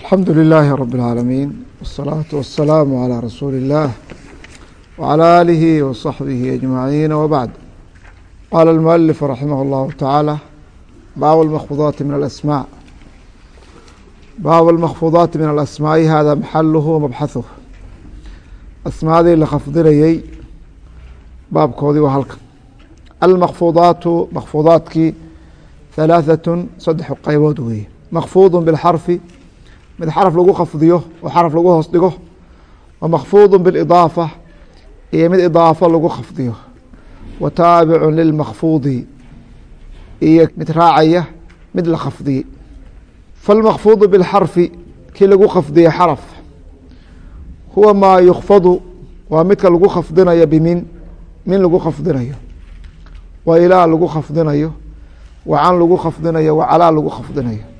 alxamdu lilaahi rab اlcaalamiin wالsalaatu wasalaamu calىa rasuuli اllah wعalى aalihi waصaxbihi ajmaciin wbacd qaala اlmualif raximah اllahu tacaala baabu اlmakfudaati min alasmaaء baabu اlmakfudaati min alasmaa'i hada maxaluhu wamabxahuh asmaadii la khafdinayey baabkoodii waa halkan almakfudaatu makfudaadkii halaaثatun saddex qaybood weeye makfuudu biاlxarfi mid xaraf lagu khafdiyo oo xaraf lagu hoos dhigo wa makfuudu biاlidaafa iyo mid idaafo lagu khafdiyo. Wa taabicun lilmakfuudi iyo mid raacaya mid la khafdiyey falmakfuudu biاlxarfi kii lagu khafdiyey xaraf. Huwa maa yukfadu waa midka lagu khafdinayo bimin min lagu khafdinayo. Wa ilaa lagu khafdinayo wa can lagu khafdinayo wa calaa lagu khafdinayo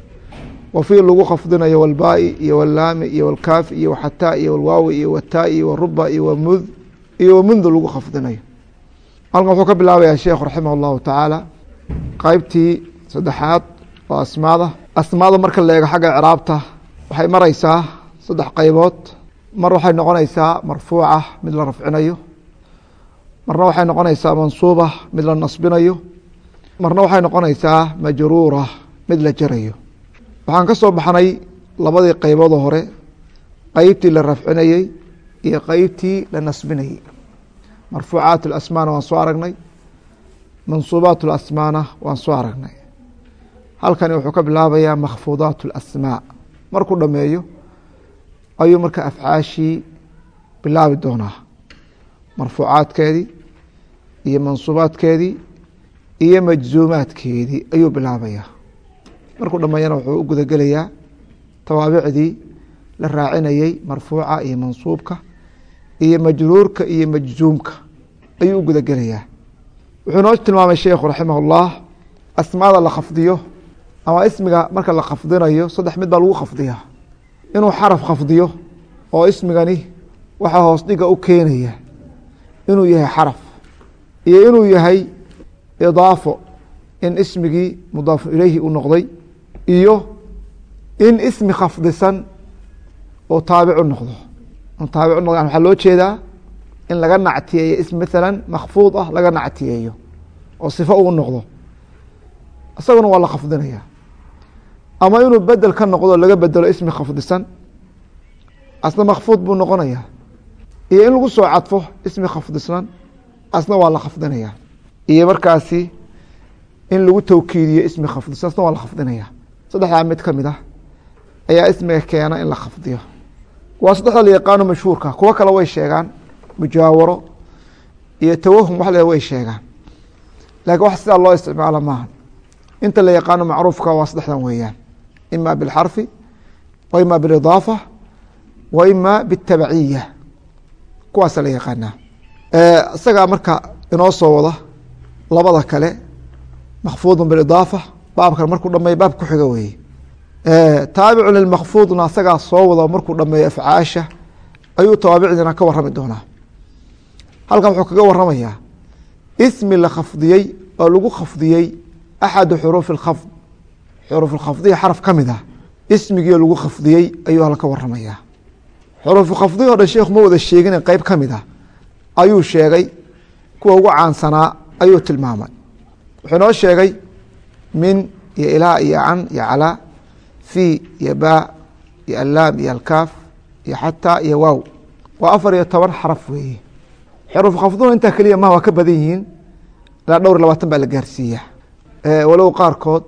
wa fii lagu khafdinayo walbaai iyo walaami iyo walkaafi iyo waxataa iyo walwaawi iyo wataa iyo waruba iyo wamud iyo wamundu lagu khafdinayo. Halkan wuxuu ka bilaabayaa sheekhu raximah اllahu tacaala qeybtii saddexaad oo asmaada. Asmaada marka la eego xagga ciraabta waxay mareysaa saddex qeybood mar waxay noqonaysaa marfuuca mid la rafcinayo. Marna waxay noqonaysaa mansuuba mid la nasbinayo. Marna waxay noqonaysaa majruura mid la jarayo waxaan ka soo baxnay labadii qeyboodoo hore qeybtii la rafcinayey iyo qeybtii la nasbinayey marfuucaat اlasmaana waan soo aragnay mansuubaat اlasmaana waan soo aragnay halkani wuxuu ka bilaabayaa makhfuudaat اlasmaa markuu dhameeyo ayuu marka afcaashii bilaabi doonaa marfuucaadkeedii iyo mansuubaadkeedii iyo majzuumaadkeedii ayuu bilaabayaa markuu dhameeyana wuxuu u gudagelayaa tawaabicdii la raacinayey marfuuca iyo mansuubka iyo majruurka iyo majzuumka. Ayuu u gudagelayaa wuxuu noo tilmaamay sheikhu raximah اllah asmaada la khafdiyo ama ismiga marka la khafdinayo saddex mid baa lagu khafdiyaa. Inuu xaraf khafdiyo oo ismigani waxaa hoos dhiga u keenaya inuu yahay xaraf iyo inuu yahay idaafo in ismigii mudaafu ileyhi u noqday iyo in ismi khafdisan oo taabicu noqdo. Taabicu noqdo waxaa loo jeedaa in laga nactiyeeyo ism maala makfuud ah laga nactiyeeyo oo sifo uu noqdo. Isaguna waa la khafdinaya. Ama inuu bedel ka noqdo laga bedelo ismi khafdisan asna makfuud buu noqonaya. Iyo in lagu soo cadfo ismi khafdisnan asna waa la khafdinaya. Iyo markaasi in lagu tawkiidiyo ismi khafdisan asna waa la khafdinaya saddexdaa mid ka mid ah ayaa ismiga keena in la khafdiyo. Waa saddexda layaqaano mashhuurka kuwo kale way sheegaan mujaawaro iyo tawahum wax le way sheegaan. Lakiin wax sidaa loo isticmaalo maaha. Inta la yaqaano macruufka waa saddexdan weeyaan. Ima bilxarfi wa ima bilidaafa wa ima biltabaciya kuwaasa la yaqaanaa. Isagaa marka inoo soo wada labada kale makfuudun bilidaafa baabkan markuu dhameeyo baab ku xiga weeye. Taabicu lilmakfuudna isagaa soo wada markuu dhameeyo afcaasha ayuu tawaabicdiina ka warami doonaa. Halkan wuxuu kaga waramayaa ismi la khafdiyey oo lagu khafdiyey axadu xuruufi اkhafd xuruuf khafdiya xaraf ka mid ah ismigii lagu khafdiyey ayuu halka waramayaa xuruufu khafdihi o dhan sheekhu ma wada sheegin qeyb ka mid ah ayuu sheegay kuwa ugu caansanaa ayuu tilmaamay. Wuxuu noo sheegay min iyo ilaa iyo can iyo calaa fi iyo baa iyo allaam iyo alkaaf iyo xataa iyo waaw. Waa afar iyo toban xaraf weeye. Xuruuf khafduna intaa keliya ma waa ka badan yihiin. Ilaa dhowr labaatan baa la gaarsiiya. Walow qaarkood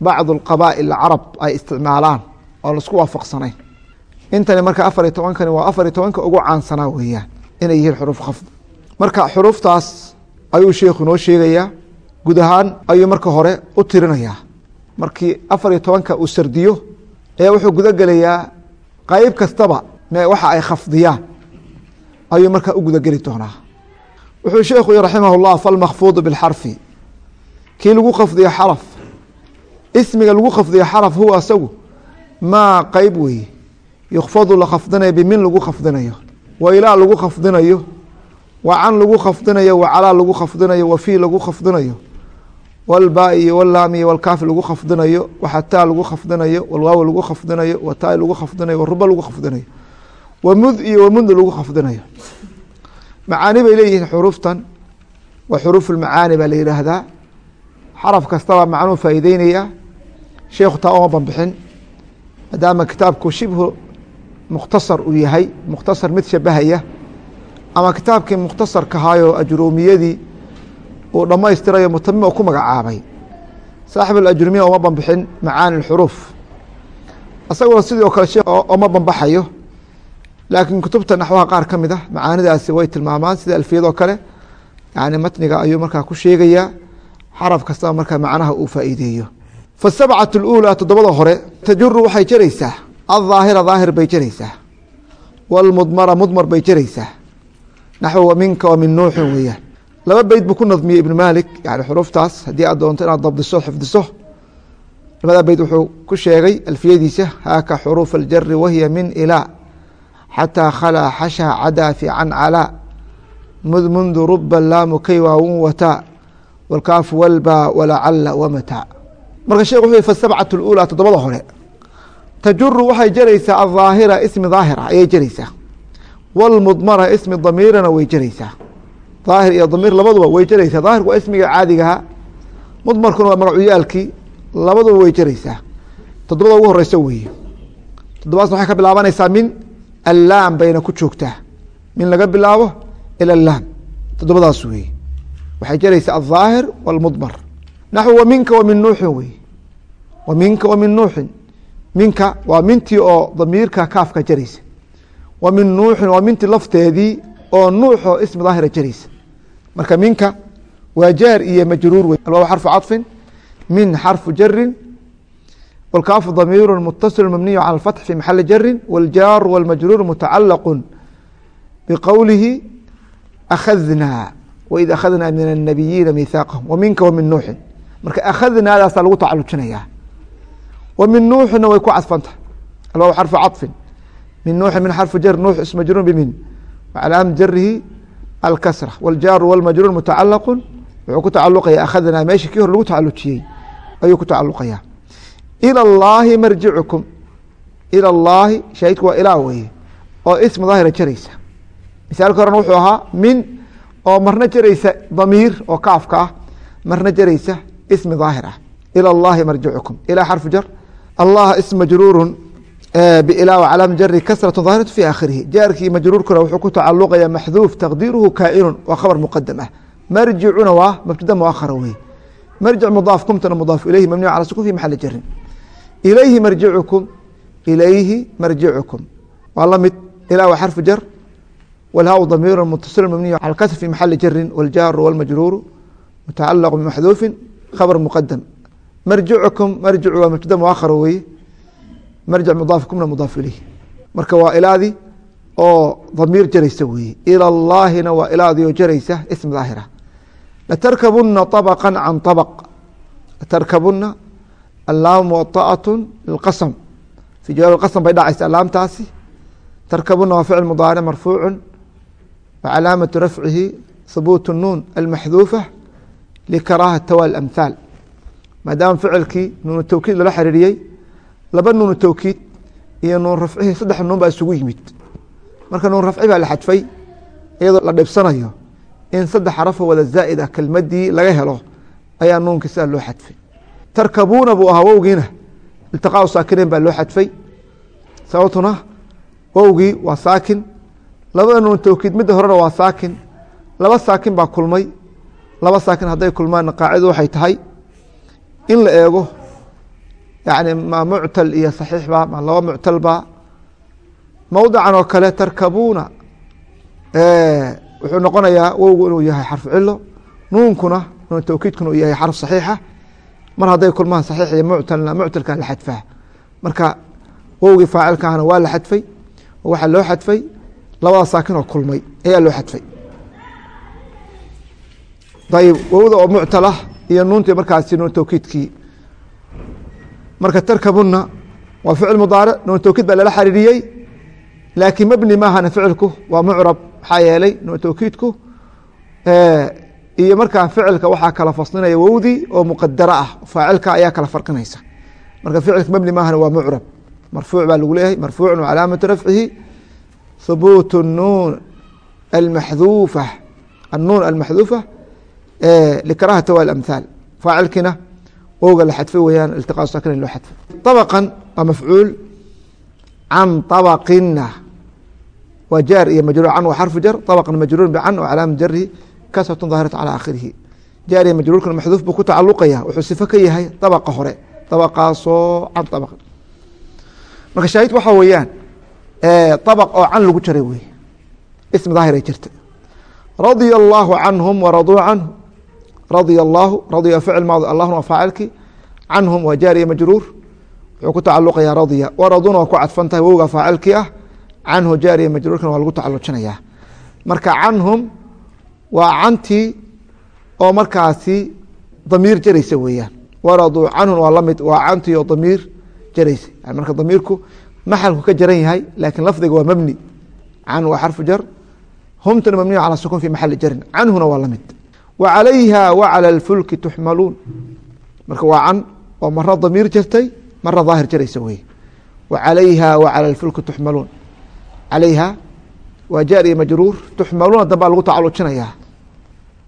bacdu اqaba'il carab ay isticmaalaan oo la isku waafaqsanayn intani marka afar iyo tobankani waa afar iyo tobanka ugu caansanaa weeyaan inay yihiin xuruuf khafd. Marka xuruuftaas ayuu sheikhu noo sheegayaa guud ahaan ayuu marka hore u tirinayaa. Markii afar iyo tobanka uu sardiyo ayaa wuxuu guda gelayaa qeyb kastaba waxa ay khafdiyaan. Ayuu markaa u gudageli doonaa. Wuxuu sheekhu i raximah اllah falmakfuudu biاlxarfi kii lagu khafdiyo xaraf ismiga lagu khafdiyo xaraf huwa asagu maa qeyb weeye. Yukfadu la khafdinayo bimin lagu khafdinayo wa ilaa lagu khafdinayo wa can lagu khafdinayo wa calaa lagu khafdinayo wa fii lagu khafdinayo walbaa iyo walaam iyo walkaafi lagu khafdinayo waxataa lagu khafdinayo walwaaw lagu khafdinayo wataa lagu khafdinayo waruba lagu khafdinayo wamud iyo wamudna lagu khafdinayo macaani bay leeyihiin xuruuftan waa xuruuf ulmacaani baa la yidhaahdaa. Xaraf kastaba macnuu faa'iideynaya sheekhu taa uma banbixin maadaama kitaabku shibhu mukhtasar uu yahay mukhtasar mid shabahaya ama kitaabkii mukhtasarkahaayo ajruumiyadii uu dhammaystirayo mutamim u ku magacaabay. Saaxib alajrumiya ooma banbixin macaani xuruuf isaguna sidoo kale shee oma banbaxayo. Laakiin kutubta naxwaha qaar ka mid a macaanidaasi way tilmaamaan sida alfiyadoo kale. Yani matniga ayuu markaa ku sheegayaa. Xaraf kastaba markaa macnaha uu faa'iideeyo. Faasabcatu اlulaa toddobada hore tajuru waxay jaraysaa. Aldaahira daahir bay jaraysaa. Wاlmudmara mudmar bay jaraysaa. Naxw minka wa min nuuxin weeyaan laba beyt buu ku nadmiyey ibn malik yani xuruftaas. Haddii aad doonto inaad dabdiso xifdiso. Labadaa beyt wuxuu ku sheegay alfiyadiisa haaka xuruuf aljari wahiya min ilaa xataa khalaa xashaa cadaa fi can calaa mud mundu ruba laamu kaywa wun wataa walkaafu walbaa walacala wamataa marka sheekh wuxuu fasabcatu اlulaa toddobada hore. Tajuru waxay jaraysaa alظaahira ismi daahir ah ayay jaraysaa. Walmudmara ismi damiirana way jaraysaa daahir iyo damiir labaduba way jaraysaa. Daahirku waa ismiga caadigaha mudmarkuna waa magacyaalkii labaduba way jaraysaa. Toddobada ugu horeyso weeye. Toddobaasna waxay ka bilaabanaysaa min allaam bayna ku joogtaa. Min laga bilaabo ila laam toddobadaas weeye. Waxay jaraysaa alظaahir wاlmudmar naxw wa minka wa min nuuxin wey wa minka wa min nuuxin. Minka waa mintii oo damiirka kaafka jaraysa. Wa min nuuxin waa mintii lafteedii oo nuuxoo ismi daahira jaraysa marka minka waa jaar iyo majruur wey alwaaw xarfu caطfin min xarfu jarin wاlkaafu damiiru mutasilu mabniyu calى اfatx fi maxali jarin wاljaaru wاlmajruur mutacalaqu biqowlihi akhadnaa waid akhadnaa min الnabiyiina mihaaqahum wa minka wa min nuuxin marka akhadnaadaasa lagu tacalujinaya wa min nuuxina way ku cadfanta alwaaw xarfu caطfin min nuuxin min xarfu jar nuux ismajruur bimin wcalaama jarihi alkasra wاljaaru wاlmajruur mutacalaqu wuxuu ku tacaluqaya akhadnaa meeshii kii hor lagu tacalujiyey ayuu ku tacaluqaya ilى اllaahi marjicukum ilى اllaahi shaahidku waa ilaa weye oo ismi daahira jaraysa misaalka horena wuxuu ahaa min oo marna jaraysa damiir oo kaafka ah marna jaraysa ismi daahir ah ilى اllahi marjicukum ilaa xarfu jar allah ism majruuru bila wcalaama jari kasraة daahiraة fi aakhirihi jaarkii majruurkuna wuxuu ku tacaluqaya maxduuf taqdiiruhu kaa'inu waa khabar muqadam ah marjicuna waa mubtada muakhara wey marjic mudaaf kumtana mudaaf ilayhi mabniy cala sukun fi maxali jarin ilayhi marjicukum ilayhi marjicukum waa la mid ilaa wa xarfu jar wlhaa damiir mutaصil mabniy cala kasr fi maxali jarin wاljaaru wاlmajruuru mutacalaq bmaxduufin khabr muqadam marjicukum marjicu waa mubtada muakhara weye marjic mudaaf kumna mudaaf ilayhi marka waa ilaadii oo damiir jaraysa weeye ilى اllaahina waa ilaadii oo jaraysa ism daahira latarkabuna طabqa can طabq latarkabuna allaam muwaطaأaة lilqasm fi jawaab qasm bay dhacaysa allaamtaasi tarkabuna waa ficil mudaaric marfuucu wcalaamaةu rafcihi habuut الnuun almaxduufa likaraaha tawaal amhaal maadaama ficilkii nuunu towkiid lala xiriiriyey laba nuunu towkiid iyo nuun rafcihii saddex nuun baa isugu yimid. Marka nuun rafci baa la xadfay iyadoo la dhibsanayo in saddex xarafo wada zaa'id ah kelmadii laga helo ayaa nuunkii sidaa loo xadfay. Tarkabuuna buu ahaa wowgiina iltiqaau saakinayn baa loo xadfay. Sababtuna wowgii waa saakin labada nuun towkiid midda horena waa saakin laba saakin baa kulmay laba saakin hadday kulmaanna qaacidu waxay tahay in la eego yani ma muctal iyo saxiixba ma laba muctalba mowdican oo kale tarkabuuna wuxuu noqonayaa wowgu inuu yahay xarfu cilo nuunkuna nuun towkiidkuna uu yahay xarf saxiixa. Mar hadday kulmaan saxiix iyo muctalna muctalka la xadfaa. Marka wowgii faacilkaahna waa la xadfay waxaa loo xadfay labada saakin oo kulmay ayaa loo xadfay. Ayb wowda oo muctalah iyo nuuntii markaasi nuun towkiidkii marka tarkabuna waa ficil mudaaric nuun towkiid baa lala xariiriyey laakiin mebni maahana ficilku waa mucrab maxaa yeelay nuun towkiidku iyo markaa ficilka waxaa kala faslinaya wowdii oo muqadaro ah faacilka ayaa kala farqinaysa. Marka ficilka mebni maahan waa mucrab. Marfuuc baa lagu leeyahay marfuucu calaamatu rafcihi hubuut nuun almaxduufa annuun almaxduufa likarahati wa amhaal faacilkiina owga la xadfo weyaan iltiqaa saakran loo xadfo abaqan waa mafcuul can abaqina waa jaar iyo majruur can waa xarfu jar abaqan majruur bcan oo calaama jarihi kasratun daahirat calaa aakhirihi. Jaar iyo majruurkan maxduuf buu ku tacaluqaya wuxuu sifo ka yahay abaqa hore abaqaasoo can abaqin marka shaahid waxaa weeyaan abaq oo can lagu jaray wey ismi daahiray jirta. Radia allaahu canhum waraduu canhu radia allaahu radya ficil maadi allahna waa faacilkii canhum waa jaariya majruur wuxuu ku tacaluqayaa radya waraduna waa ku cadfan tahay wowga faacilkii ah canhu jaariya majruurkan waa lagu tacalujinayaa marka canhum waa cantii oo markaasi damiir jaraysa weeyaan. Waraduu canhum waa la mid waa cantii oo damiir jaraysa. Marka damiirku maxalku ka jaran yahay laakiin lafdiga waa mebni can waa xarfu jar humtuna mabniyu calى sukun fi maxali jarin. Canhuna waa la mid wa calayha alfulki tuxmaluun marka waa can oo maro damiir jirtay mara daahir jiraysa wey wa calayha alfulki tuxmaluun calayha waa jaar iyo majruur. Tuxmaluuna dambaa lagu tacalujinayaa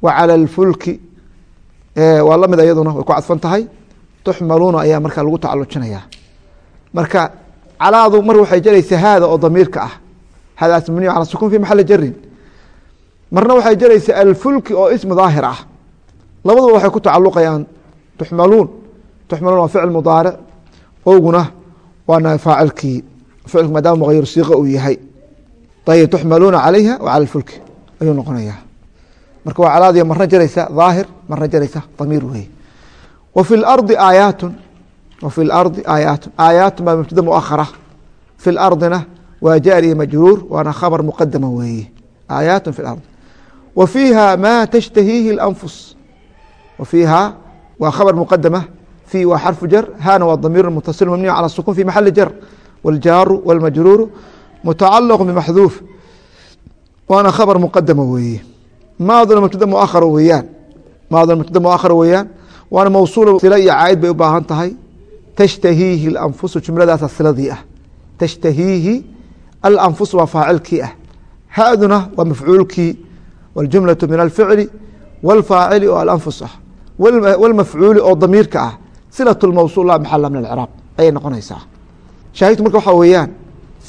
wa alfulki waa la mid iyaduna way ku cadfan tahay. Tuxmaluuna ayaa markaa lagu tacalujinayaa marka calaadu mar waxay jaraysa haada oo damiirka ah. Haadaas mabniy cala sukun fi maxali jarin marna waxay jaraysaa alfulki oo ismi daahir ah. Labaduba waxay ku tacaluqayaan tuxmaluun. Tuxmaluun waa ficil mudaaric owguna waana faacilkii ficilku maadaama muqayir siiqa uu yahay. Ayb tuxmaluuna calayha wa cala fulki. Ayuu noqonaya marka waa calaadiya marna jaraysa daahir marna jaraysa damiir wey wa fi lardi aayaatun wa fi lardi aayaatun aayaatun baa mubtada muakhara fi lardina waa jaariya majruur waana khabar muqadama weeye aayaatun fi lardi w fiiha ma tashtahiihi اأnfus w fiiha waa khabr mqadama fi waa xarfu jar hana waa damiir mutaصil mabniy calى الsukun fi maxali jar wاljaaru wاlmajruuru mutacalq bmaxduuf waana khabr muqadama weeye maaduna mubtada muahara weeyaan maaduna mubtada muahara weeyaan waana mawsuul sila iyo caaid bay u baahan tahay tashtahiihi اأnfusu jumladaasa siladii ah tashtahiihi alanfus waa faacilkii ah haduna waa mafcuulkii wاljumlaة min alficli wاlfaacili oo alanfus ah wاlmafcuuli oo damiirka ah silaة اmawsul la maxala min acraab ayay noqonaysaa shaahidku marka waxaa weeyaan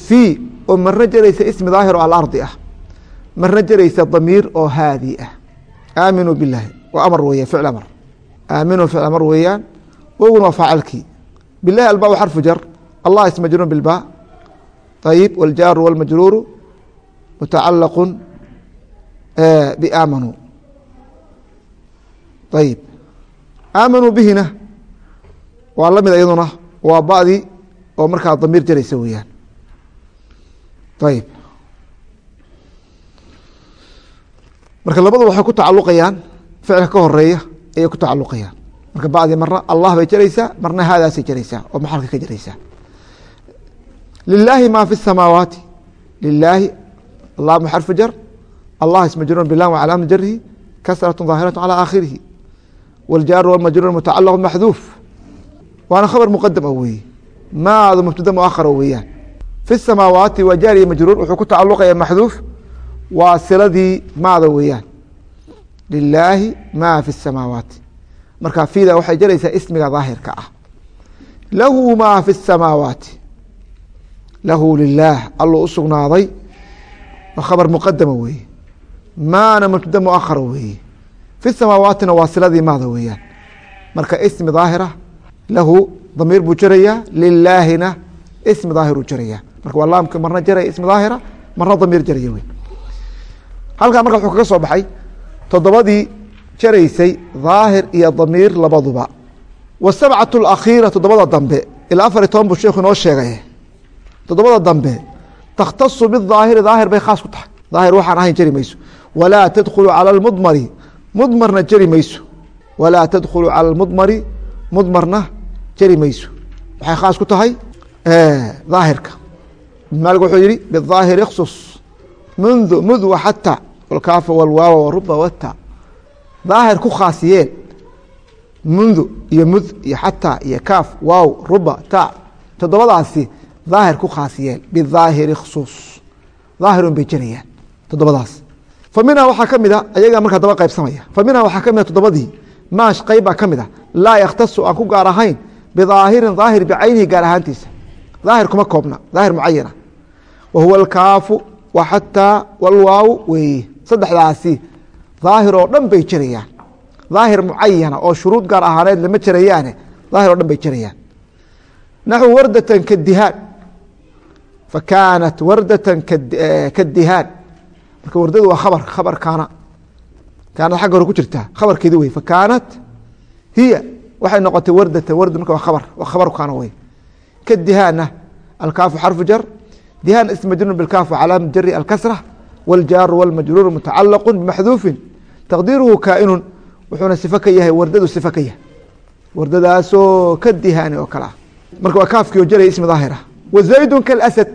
fii oo marna jaraysa ismi daahir oo alardi ah marna jaraysa damiir oo haadi ah aaminuu bilahi waa amar weya ficl amr aaminuu ficl amr weeyaan wowguna waa faacilkii bilahi alba xarfu jar allah ismajruun bilba ayib wاljaaru wاlmajruuru mutacalaqu baamanuu ayib aamanuu bihina. Waa la mid iyaduna waa badi oo markaa damiir jaraysa weeyaan. Ayib marka labadu waxay ku tacaluqayaan ficilka ka horreeya ayay ku tacaluqayaan marka badi marna allah bay jaraysaa marna haadaasay jaraysaa oo maxalka ka jaraysaa. Lilaahi ma fi الsamaawaati lilaahi allahuma xarfu jar allah ismajruun bilah wcalaama jarihi kasraة ظaahiraة calى aakhirihi wاljaaru wاlmajruur mutacalaq maxduuf waana khabar muqadam o weeye maadu mubtada muahara weeyaan fi الsamaawaati waa jaariya majruur wuxuu ku tacaluqaya maxduuf waa siladii maada weeyaan lilaahi ma fi الsamaawaati marka fida waxay jaraysaa ismiga daahirka ah lahu ma fi الsamaawaati lahu lilaah alluu u sugnaaday waa khabar muqadama weeye maana mubtada muahara weeye. Fi samaawaatina waa siladii maada weeyaan. Marka ismi daahira lahu damiir buu jarayaa lilaahina ismi daahiruu jarayaa. Marka waa laamka marna jaraya ismi daahira marna damiir jaraya wey halkaa marka wuxuu kaga soo baxay toddobadii jaraysay daahir iyo damiir labaduba. Wasabcat اlakhiira toddobada dambe ilaa afar iyo toban buu sheekhu inoo sheegay. Toddobada dambe takhtasu bidaahiri daahir bay khaas ku tahay. Daahir waxaan ahayn jari mayso walaa tadkhulu cala mudmari mudmarna jari mayso walaa tadkhulu cala mudmari mudmarna jari mayso waxay khaas ku tahay daahirka maalik wuxuu yihi biaahir iksus mundu mud waxata walkaafa walwaawa waruba wata daahir ku khaasiyeen mundu iyo mud iyo xataa iyo kaaf waaw ruba ta toddobadaasi daahir ku khaasiyeen biaahiri ksus daahirun bay jarayaan toddobadaas minha waxaa ka mid a ayagaa markaa daba qaybsamaya. Fa minha waxaa ka mid a toddobadii maash qayb baa ka mid a laa yakhtasu aan ku gaar ahayn bidaahirin daahir bicaynihi gaar ahaantiisa. Daahir kuma koobna daahir mucayana wa huwa alkaafu wa xataa walwaaw weeye saddexdaasi daahir oo dhan bay jirayaan daahir mucayana oo shuruud gaar ahaaneed lama jirayaane daahir oo dhan bay jirayaan naxwu wardatan kadihaan fa kaanat wardatan kadihaan marka wardadu waa khabar khabar kaana. Kaanad xagga hore ku jirtaa khabarkeedi wey fa kaanat hiya waxay noqotay wardatan warda marka waa khabar waa khabar kaana wey kadihaanna alkaafu xarfu jar dihaan ism majruur bilkaaf wcalaama jari alkasra wاljaaru wاlmajruur mutacalaqu bimaxduufin. Taqdiiruhu kaa'inun wuxuuna sifo ka yahay wardadu sifo ka yahay. Wardadaasoo ka dihaani oo kale ah marka waa kaafkii oo jaraya ismi daahira. Wa zaydun kalasad.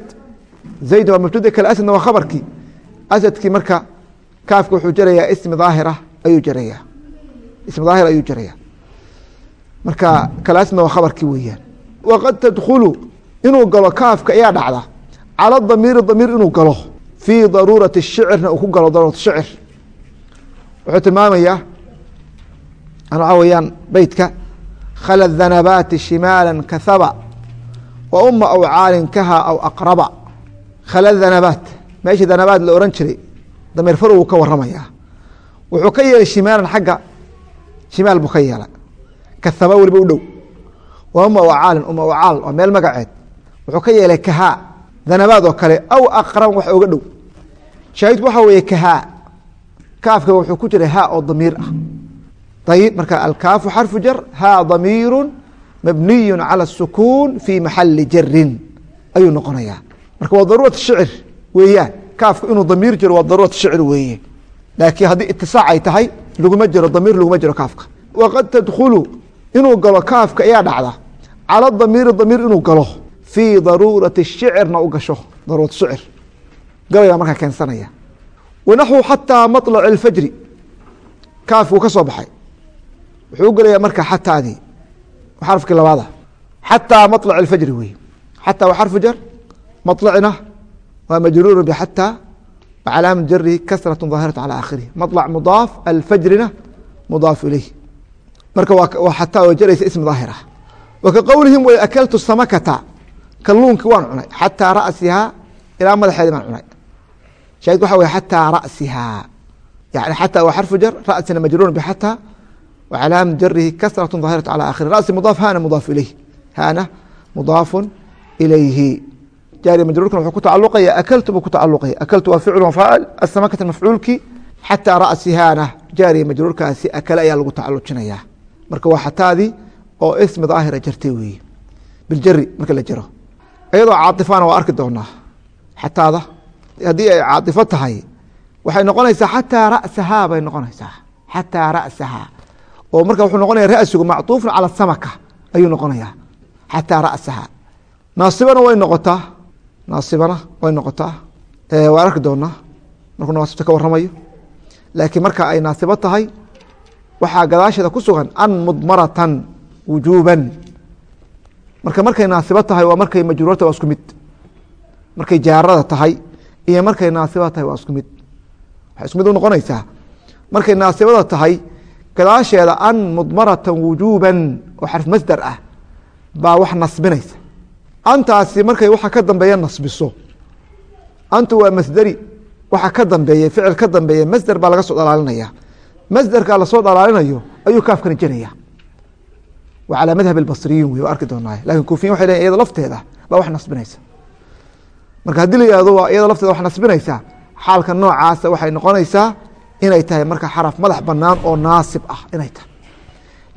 Zayd waa mabtuda kalasadna waa khabarkii asadkii marka kaafka wuxuu jarayaa ismi daahira ayuu jarayaa. Ismi daahir ayuu jarayaa. Marka kalasadna waa khabarkii weeyaan. Waqad tadkhulu inuu galo kaafka ayaa dhacda. Calى damiiri damiir inuu galo. Fii daruurati shicirna uu ku galo daruurat shicir. Wuxuu tilmaamayaa waxaa weyaan beytka khala dhanabaati shimaala kahaba wa uma aw caalin kaha aw aqraba. Khala dhanabaat meeshii danabaad la oran jiray dameer far wuu ka waramaya wuxuu ka yeelay shimaalan xagga shimaal buu ka yeelay. Kathaba weliba u dhow. Wama wacaalin uma wacaal waa meel magaceed. Wuxuu ka yeelay kahaa. Danabaad oo kale aw aqran wax oga dhow. Shaahidku waxaa weeye kahaa. Kaafka wuxuu ku jiray ha oo damiir ah. Ayib marka alkaafu xarfu jar ha damiiru mabniyu cala asukuun fii maxali jarin ayuu noqonayaa. Marka waa daruurat shicir weeyaan kaafku inuu damiir jiro waa daruurat shicir weeye laakiin haddii itisaac ay tahay laguma jiro damiir laguma jiro kaafka waqad tadkhulu inuu galo kaafka ayaa dhacda calى damiiri damiir inuu galo fii daruurati shicirna u gasho daruurat shicir galayaa markaa keensanaya wanaxwu xataa maطlac اlfajri kaafki uu ka soo baxay wuxuu u gelayaa marka xataadii xarfkii labaada xataa maطlac اlfajri wey xataa waa xarfu jar maطlacna waa majruuru bxataa wcalaama jarihi kasraة ظaahiraة calى akhirih maطlac mudaaf alfajrina mudaaf ilayh marka waa xataa oo jaraysa ismi daahir ah wa ka qowlihim way akaltu samakata kalluunkii waan cunay xataa rasihaa ilaa madaxeedi baan cunay shahid waxa wey xataa rasihaa yani xataa waa xarfu jar rasina majruur bxataa wcalaama jarihi kasraة ظaahiraة calى akhirih rasi mudaaf hana mudaaf ilayh hana mudaafu ilayhi jaari majruurkan wuxuu ku tacaluqaya akaltu buu ku tacaluqaya akaltu waa ficlu faacil asamakata mafcuulkii xataa rasihaana jaariya majruurkaasi akale ayaa lagu tacalujinaya marka waa xataadii oo ismi daahira jartay weeye biljari marka la jaro iyadoo caaifana waa arki doonaa xataada haddii ay caaifo tahay waxay noqonaysaa xataa rasahaa bay noqonaysaa xataa rasahaa oo marka wuxuu noqonaya rasigu macطuufun calى samaka ayuu noqonayaa xataa rasahaa naasibana way noqotaa naasibana way noqotaa. Waan arki doonaa markuu naasibta ka waramayo laakiin marka ay naasibo tahay waxaa gadaasheeda ku sugan an mudmaratan wujuuban. Marka markay naasibo tahay waa markay majruurata waa isku mid. Markay jaarada tahay iyo markay naasiba tahay waa isku mid. Waxay isku mid u noqonaysaa. Markay naasibada tahay gadaasheeda an mudmaratan wujuuban oo xarf masdar ah baa wax nasbinaysa antaasi markay waxa ka dambeeya nasbiso. Antu waa masderi waxa ka dambeeye ficil ka dambeeye masder baa laga soo dhalaalinaya. Masderka la soo dhalaalinayo ayuu kaafkani jiraya waa calaa madhab basriyiin wey waa arki doonaa laakiin kuufiyin waxay leyin iyada lafteeda baa wax nasbinaysa. Marka haddii la yihahdo waa iyada lafteeda wax nasbinaysa xaalka noocaasa waxay noqonaysaa inay tahay marka xaraf madax banaan oo naasib ah inay tahay.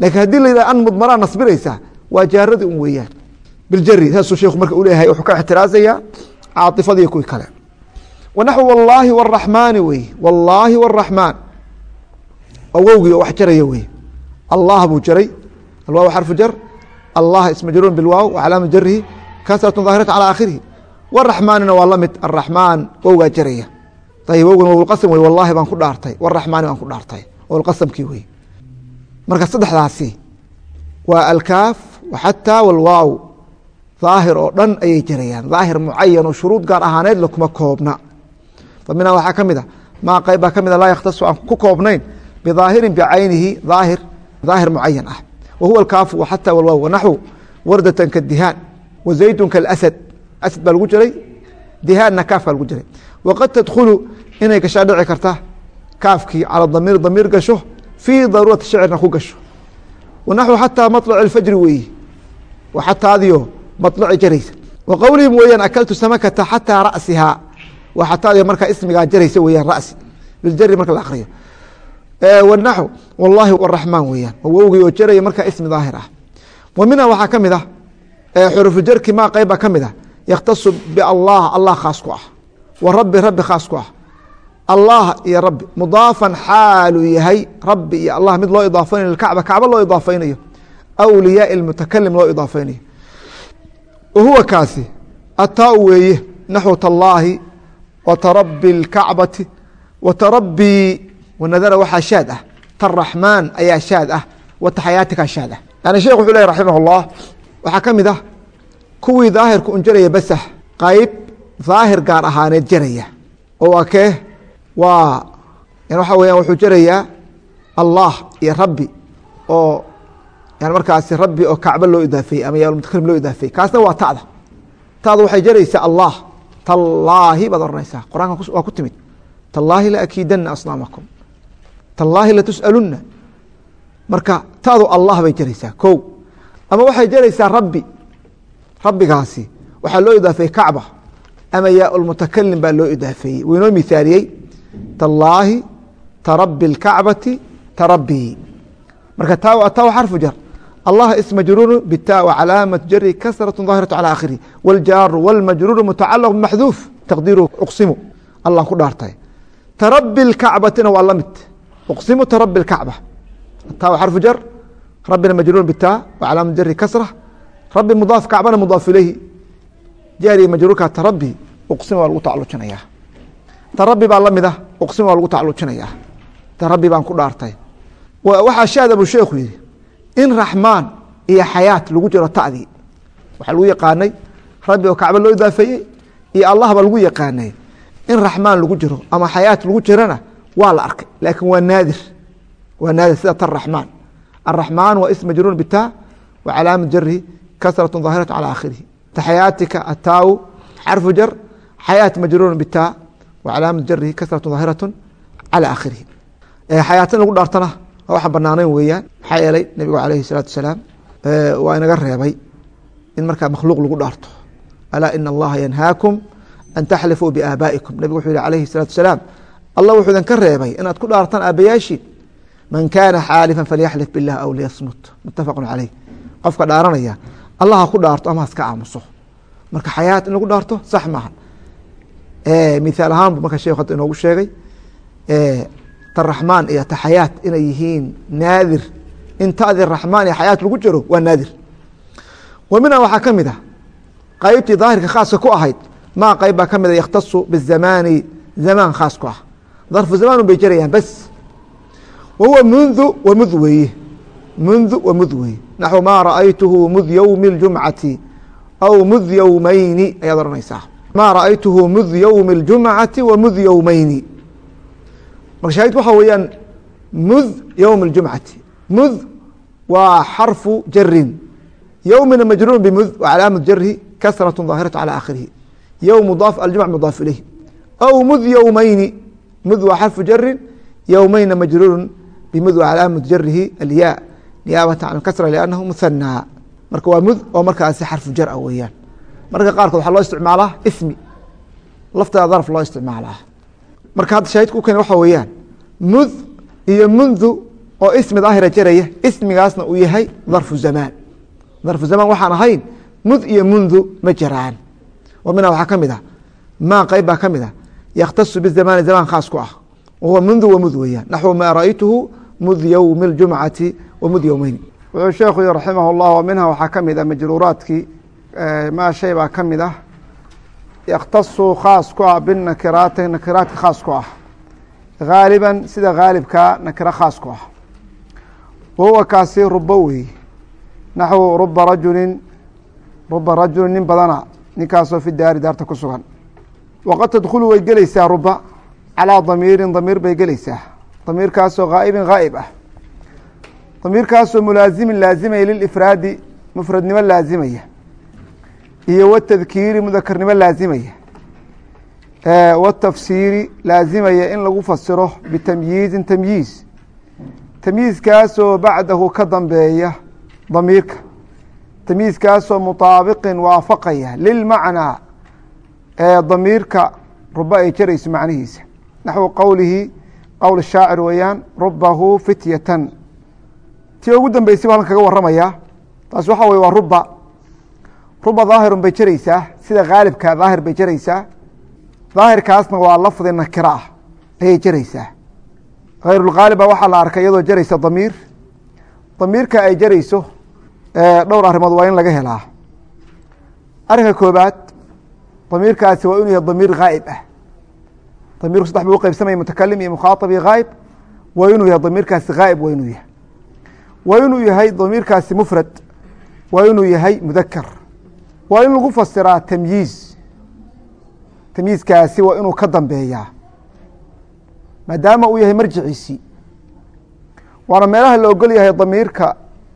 Lakiin haddii la yihahdo an mudmaraa nasbinaysa waa jaaradii un weeyaan biljari saasuu sheekhu marka u leeyahay wuxuu ka ixtiraazaya caaifadii kuwii kale. Wanaxw wallaahi waraxmaani wey wallaahi waraxmaan awowgii oo wax jaraya wey. Allah buu jaray alwaaw xarfu jar allah ismajruurun bilwaaw wacalaama jarihi kasratu daahirata calى aakhirihi. Waraxmaanina waa la araxmaan wowgaa jaraya. Ayb wowgan wowlqasm wey wallahi baan ku dhaartay waraxmaani baan ku dhaartay qasamkii wey. Marka saddexdaasi waa alkaaf xataa walwaaw daahir oo dhan ayay jirayaan daahir mucayan oo shuruud gaar ahaaneed lakuma koobna. Fa minhaa waxaa ka mid a maa qayb baa ka mid a laa yakhtasu aan ku koobnayn bidaahirin bicaynihi daahir daahir mucayan ah. Wa alkaafu xataa walwaaw wanaxwu wardatan kadihaan wa zaydun kalasad asad baa lagu jiray dihaanna kaaf lagu jiray waqad tadkhulu inay gashaa dhici karta kaafkii cala damiir damiir gasho fii daruurati shicirna ku gasho. Wanaxwu xataa maطlac اfajri weeye xataadiyo maطlaci jaraysa. Wa qowlihim weeyaan akaltu samakata xataa rasihaa. Wa xataadiyo markaa ismigaa jaraysa weeyaan rasi. Biljari marka la akriyo wanaxw wallahi waraxmaan weeyaan. Wowgii oo jaraya markaa ismi daahir ah. Wa minha waxaa ka mid ah xurufujarki maa qeyb baa ka mid ah yakhtasu biallah allah khaas ku ah. Wa rabi rabi khaas ku ah. Allah iyo rabi mudaafan xaaluu yahay rabi iyo allah mid loo idaafaynayo kacba kacba loo idaafaynayo. Aw liyaai mutakalim loo idaafaynayo huwa kaasi ataa weeye naxw tallaahi wa tarabi اlkacbati wa tarabii wanadara waxaa shaad ah taraxmaan ayaa shaad ah wa taxayaatika shaad ah yani sheekh wuxuu leh raximah اllah waxaa ka mid ah kuwii daahirka un jaraya basax qayb daahir gaar ahaaneed jaraya oo waa kee waa waxa weya wuxuu jarayaa allah iyo rabbi oo yani markaasi rabbi oo kacbo loo idaafeeyey ama yaalmutakalim loo idaafeeyey kaasna waa ta'da ta'da waxay jaraysaa allah. Tallaahi baad oranaysaa qur'aanka waa ku timid. Tallaahi la akiidana asnaamakum tallaahi latus'alunna marka ta'du allah bay jaraysaa ko ama waxay jaraysaa rabbi. Rabbigaasi waxaa loo idaafeeyey kacba. Ama yaa lmutakalim baa loo idaafeeyey wuu inoo mithaaliyey tallaahi tarabi اlkacbati tarabii marka taa taa xarfu jar allah ismajruuru bita wcalaamaة jari kasraة ظaahiraة calى akhirih wاljaaru wاlmajruuru mutacalaq bmaxduuf taqdiiru uqsimu allah ku dhaartay tarabi اlkacbatina waa la mid uqsimu tarabi اlkacba taa xarfu jar rabina majruur bita wcalaamaة jari kasra rabi mudaaf kacbana mudaaf ilayhi jaariya majruurka tarabi uqsima waa lagu tacalujinaya tarabi baa lamid ah uqsima waa lagu tacalujinaya tarabi baan ku dhaartay waxaa shaad abu sheekhu yihi in raxmaan iyo xayaat lagu jiro tadii waxaa lagu yaqaanay rabbi oo kacbo loo idaafeeyey iyo allahba lagu yaqaanay. In raxmaan lagu jiro ama xayaat lagu jirana waa la arkay laakin waa naadir. Waa naadir sida ta raxmaan waa ism majruun bita wa calaama kasratu aahiratu cala aakhirihi. Taxayaatika ataaw xarfu jar xayaat majruun bita wa calaamatu kasratu aahiratu cala aakhirihi. Eh, Xayaatin lagu dhaartana waa waxaan banaanayn weeyaan maxaa yeelay nebigu alayhi الsalaatu wasalaam waa inaga reebay in markaa makhluuq lagu dhaarto alaa ina allaha yanhaakum an taxlifuu biaabaa'ikum nebigu wuxuu yihi alayhi الsalaatu wasalaam allah wuxuu idinka reebay inaad ku dhaartaan aabayaashiin man kaana xaalifan falyaxlif biاllah aw liyasmut mutafaqu caleyh qofka dhaaranaya allah ha ku dhaarto ama haska aamuso marka xayaat in lagu dhaarto sax maaha mithaal ahaan bu marka sheekh hadda inoogu sheegay taraxmaan iyo taxayaat inay yihiin naadir in ta'di raxmaan iyo xayaat lagu jiro waa naadir wa minha waxaa ka mid ah qeybtii daahirka khaaska ku ahayd maa qeyb baa ka mid a yakhtasu bizamaani zamaan khaas ku ah darfu zamaan un bay jarayaan bas wa huwa mundu wa mud weeye mundu wa mud weeye naxو ma raأaytuhu mud ywmi اljumcati aw mud yowmayni ayaad ohanaysaa ma raأaytuhu mud ywmi اljumcati wa mud yowmayni marka shaahid waxaa weeyaan mud ywmi اljumcati mud waa xarfu jarin ywmina majruur bmud wcalaamaة jarihi kasraة ظaahiraة calى akhirihi ywm mudaaf aljumc mudaaf ilayh aw mud yowmayni mud waa xarfu jarin yowmayna majruuru bmud wcalaamaة jarihi alya niyaabata can kasra liannahu muhanaa marka waa mud oo markaasi xarfu jar a weeyaan marka qaarkood waxaa loo isticmaalaa ismi lafteeda darf loo isticmaalaa marka hadda shaahidka u keena waxa weeyaan mud iyo mundu oo ismi daahira jaraya ismigaasna uu yahay darfu zamaan. Darfu zamaan waxaan ahayn mud iyo mundu ma jaraan. Oo minaa waxaa ka mid ah maa qayb baa ka mid ah yakhtasu bizamaani zamaan khaas ku ah wahuwa mundu wa mud weeyaan. Naxwu maa ra'aytuhu mud yowmi اljumcati wa mud yowmeyni wuxuu sheekhu raximah اllah minha waxaa ka mid ah majruuraadkii maa shay baa ka mid ah yakhtasu khaas ku ah binakiraati nakiraadka khaas ku ah haaliban sida haalibkaa nakiro khaas ku ah wahuwa kaasi rubo weeye naxwu ruba rajulin ruba rajulin nin badana ninkaasoo fi daari daarta ku sugan waqad tadkhulu way gelaysaa ruba calىa damiirin damiir bay gelaysaa damiirkaasoo haa'ibin haa'ib ah damiirkaasoo mulaazimin laazimaya lilifraadi mufradnimo laazimaya iyo watadkiiri mudakarnimo laazimaya. Watafsiiri laazimaya in lagu fasiro bitamyiizin tamyiiz. Tamyiizkaasoo bacdahu ka dambeeya damiirka. Tamyiizkaasoo mutaabiqin waafaqaya lilmacnaa ee damiirka ruba ay jarayso macnihiisa. Naxwu qowlihi qowl shaacir weeyaan rubahu fityatan. Tii ugu dambeysay ba halkan kaga waramaya taas waxa weye waa ruba ruba daahirun bay jaraysaa sida haalibka daahir bay jaraysaa. Daahirkaasna waa lafdi nakiro ah ayay jaraysaa. Hayrulhaaliba waxaa la arkay iyadoo jaraysa damiir. Damiirka ay jarayso dhowr arrimood waa in laga helaa. Arrinka koobaad damiirkaasi waa inuu yahay damiir haa'ib ah. Damiirku saddex buu uqeybsamaya mutakalim iyo mukhaaطab iyo haa'ib waa inuu yahay damiirkaasi haa'ib waa inuu yahay. Waa inuu yahay damiirkaasi mufrad. Waa inuu yahay mudakar waa in lagu fasiraa tamyiiz tamyiizkaasi waa inuu ka dambeeyaa maadaama uu yahay marjiciisii waana meelaha la ogol yahay damiirka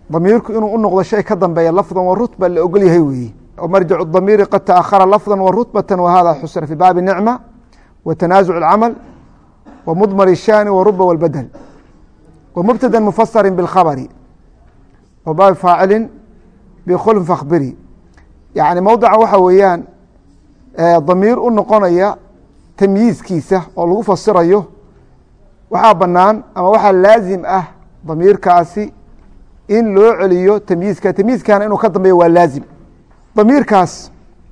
damiirku inuu u noqdo shay ka dambeeya lafdan wa rutba la ogol yahay weeye marjic damiiri qad taأkhara lafda wa rutbata wahada xusira fi baabi nicma wa tanaazuc اcamal wa mudmar الshani wa ruba wاlbadel wa mubtada mufasari bاlkhabri wa baabi faacili bkhuln fakbiri yani mowdica waxa weeyaan damiir u noqonaya tamyiizkiisa oo lagu fasirayo waxaa banaan ama waxaa laazim ah damiirkaasi in loo celiyo tamyiizka. Tamyiizkana inuu ka dambeeyo waa laazim. Damiirkaas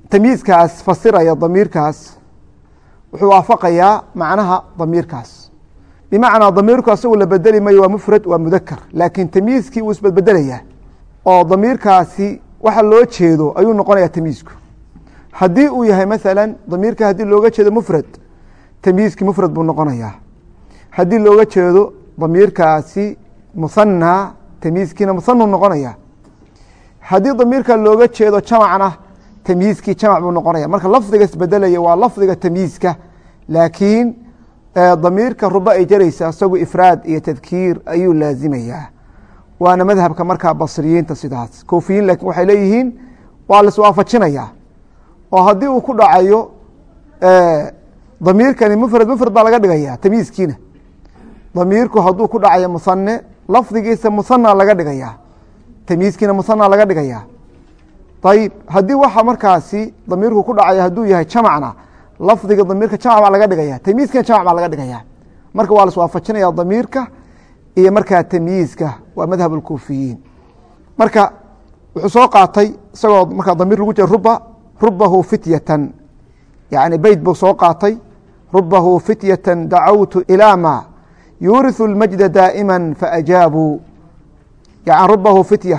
tamyiizkaas fasiraya damiirkaas wuxuu waafaqayaa macnaha damiirkaas. Bimacnaa damiirku asagu la bedeli mayo waa mufrad waa mudakar laakiin tamyiizkii wuu isbedbedelayaa oo damiirkaasi waxa loo jeedo ayuu noqonaya tamyiizku haddii uu yahay maala damiirka haddii looga jeedo mufrad tamyiizkii mufrad buu noqonayaa. Haddii looga jeedo damiirkaasi muhanaa tamyiizkiina muhanu noqonaya haddii damiirka looga jeedo jamacna tamyiizkii jamac buu noqonaya marka lafdiga isbedelaya waa lafdiga tamyiizka laakiin damiirka ruba ay jaraysa isagu ifraad iyo tadkiir ayuu laazimayaa waana madhabka markaa basriyiinta sidaas. Kofiyiin laakiin waxay leeyihiin waa laiswaafajinayaa oo haddii uu ku dhacayo damiirkani mufrad mufrad baa laga dhigaya tamyiizkiina damiirku hadduu ku dhacayo muhane lafdigiisa muhana laga dhigaya tamyiizkiina muhana laga dhigaya ayib haddii waxa markaasi damiirku ku dhacaya hadduu yahay jamacna lafdiga damiirka jamac baa laga dhigaya tamyiizkiina jamac baa laga dhigaya marka waa laiswaafajinaya damiirka iyo markaa tamyiizka waa madhab اkufiyiin marka wuxuu soo qaatay isagoo markaa damiir lagu jira ruba rubahu fityatan yani beyt buu soo qaatay rubahu fityatan dacawtu ilaa ma yuuriثu اlmajda daa'ima faajaabuu yan rubahu fitya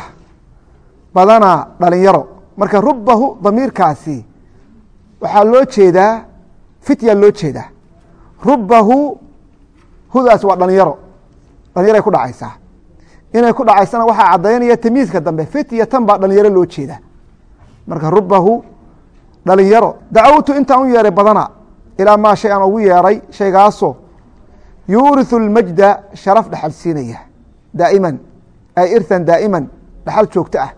badana dhalinyaro marka rubahu damiirkaasi waxaa loo jeedaa fitya loo jeedaa rubahu hudaas waa dhalinyaro dhalinyaro ay ku dhacaysaa inay ku dhacaysana waxaa cadaynaya tamiiska dambe. Fityatan baa dhalinyaro loo jeedaa. Marka rubahu dhalinyaro dacawtu intaan u yeeray badana ilaa maa shay aan ugu yeeray shaygaasoo yuuriu اlmajda sharaf dhaxal siinaya. Daaiman ay irhan daa'iman dhaxal joogto ah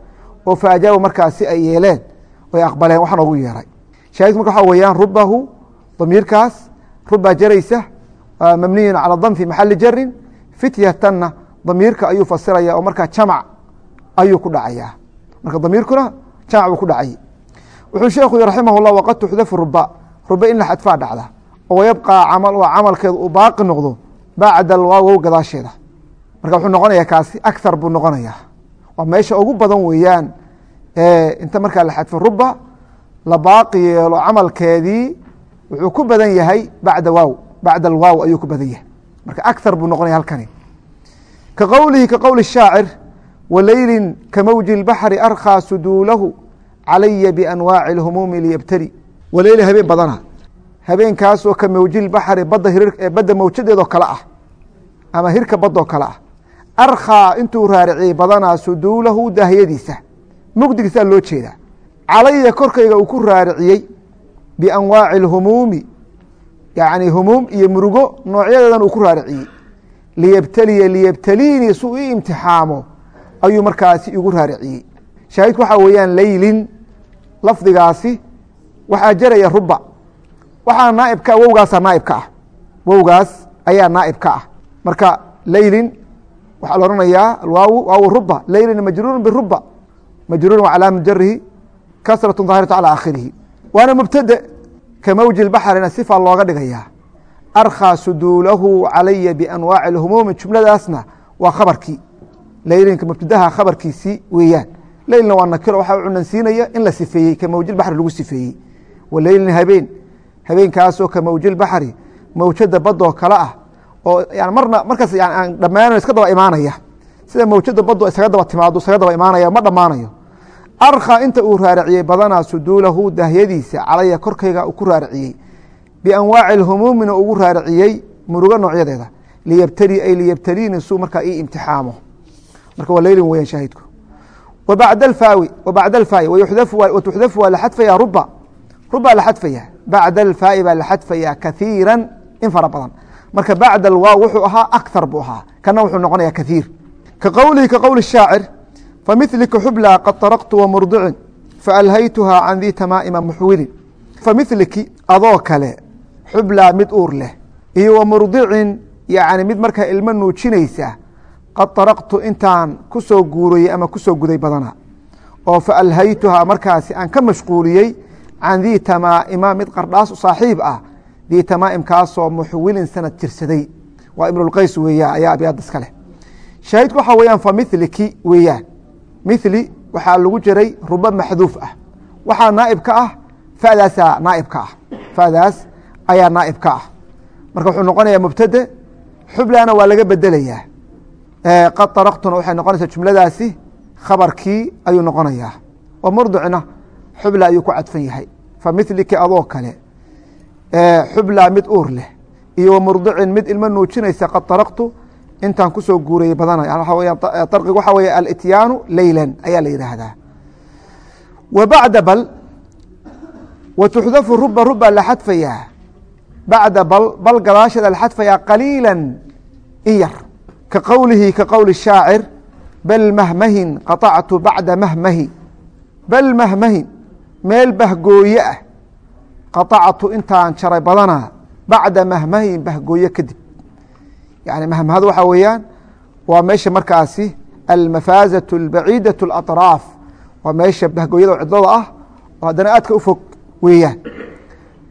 oo faajaaba markaasi ay yeeleen oy aqbaleen waxaan ugu yeeray. Shaahidku marka waxaa weeyaan rubahu damiirkaas rubaa jaraysa mabniyun calى dan fi maxali jarin fityatanna damiirka ayuu fasiraya oo markaa jamac ayuu ku dhacayaa. Marka damiirkuna jamac buu ku dhacay. Wuxuu sheekhu raximah اllah waqad tuxdafu ruba ruba in la xadfaa dhacda. Oo yabqaa camal oo camalkeedu uu baaqi noqdo bacda alwaawow gadaasheeda. Marka wuxuu noqonaya kaasi akhar buu noqonaya waa meesha ugu badan weeyaan inta markaa la xadfo ruba la baaqi yeelo camalkeedii wuxuu ku badan yahay bacda waaw bacda alwaaw ayuu ku badan yahay. Marka akhar buu noqonaya halkani ka qowlihi ka qowli shaacir waleylin kamawji اlbaxri arkhaa suduulahu calaya bianwaaci اlhumuumi liyabtali waleyli habeen badana habeenkaasoo ka mawjil baxri badda hir badda mawjadeedoo kale ah ama hirka badoo kale ah arkhaa intuu raariciyey badanaa suduulahu daahiyadiisa mugdigiisaa loo jeedaa calaya korkayga uu ku raariciyey bianwaaci اlhumuumi yacni humuum iyo murugo noocyadeedan uu ku raariciyey liyebteliya liyebteliinii su u imtixaamo ayuu markaasi igu raariciyey. Shaahidku waxaa weeyaan leylin lafdigaasi waxaa jaraya ruba waxaa naaibka wowgaasaa naaib ka ah. Wowgaas ayaa naaib ka ah. Marka leylin waxaa la ohanayaa waaw waaw ruba leylin majruurun biruba majruurun wa calaama jarihi kasratu daahiratu calى aakhirihi. Waana mubtade ka mawji baxrina sifa looga dhigayaa arkhaa suduulahu calaya bianwaaci اhumuumi jumladaasna waa khabarkii leylinka mubtadaha khabarkiisii weeyaan leylna waa nakiro waxaa cunansiinaya in la sifeeyey ka mawjilbaxri lagu sifeeyey waleylin habeen habeenkaasoo ka mawjilbaxri mawjada badoo kale ah oo marna markaas aan dhammaanayo iska daba imaanaya sida mawjada bado isaga daba timaado isaga daba imaanaya ma dhammaanayo arkha inta uu raariciyey badanaa suduulahu daahyadiisa calaya korkayga uu ku raariciyey bianwaaci humuumina ugu raariciyey murugo noocyadeeda. liyebtali ay liyebtaliini suu markaa ii imtixaamo. Marka waa leylin weyan shaahidku. Wabacda alfaawi wabacda alfaa'i watuxdafu waa la xadfaya ruba rubaa la xadfaya bacda alfaa'i baa la xadfaya kaiira in fara badan. Marka bacda alwaaw wuxuu ahaa akthar buu ahaa. Kana wuxuu noqonaya kaiir ka qowlihi ka qowli shaacir familika xublaa qad taraqtu wamurdicin faalhaytuhaa can dii tamaa'ima muxwilin familiki adoo kale xublaa mid uur leh. Iyo wamurdicin yani mid markaa ilmo nuujinaysa qad taraqtu intaan ku soo guuriyey ama ku soo guday badana. Oo faalhaytuhaa markaasi aan ka mashquuliyey can dii tamaa'ima mid qardhaas saaxiib ah dii tamaa'imkaasoo muxwilin sanad jirsaday waa imrulqays weeya ayaa abyaad iska leh. Shaahidku waxaa weeyaan familiki weeyaan. Mili waxaa lagu jiray ruba maxduuf ah. Waxaa naaib ka ah fadaasaa naaib ka ah. Fadaas ayaa naaib ka ah. Marka wuxuu noqonayaa mubtade xublana waa laga bedelayaa. Qad taraqtuna waxay noqonaysaa jumladaasi khabarkii ayuu noqonayaa. Oo murdicna xubla ayuu ku cadfan yahay. Familiki adoo kale xubla mid uur leh. Iyo wamurdicin mid ilmo nuujinaysa qad taraqtu intaan ku soo guurayey badana arqigu waxaa wey alityaanu leylan ayaa la yidhaahdaa. Wa bal wa ruba ruba la xadfayaa bacda bal bal gadaasheeda la xadfayaa qaliila in yar ka qowlihi ka qowli shaacir bal mahmahin qaطactu bacda mahmahi bal mahmahin meel bahgooye ah qaطactu intaan jaray badanaa bacda mahmahin bahgooye kadib yani mahmahadu waxaa weeyaan waa meesha markaasi almafaazaة اlbaciidaة اlaطraaf waa meesha bahgooyada oo cidlada ah oo haddana aadka u fog weeyaan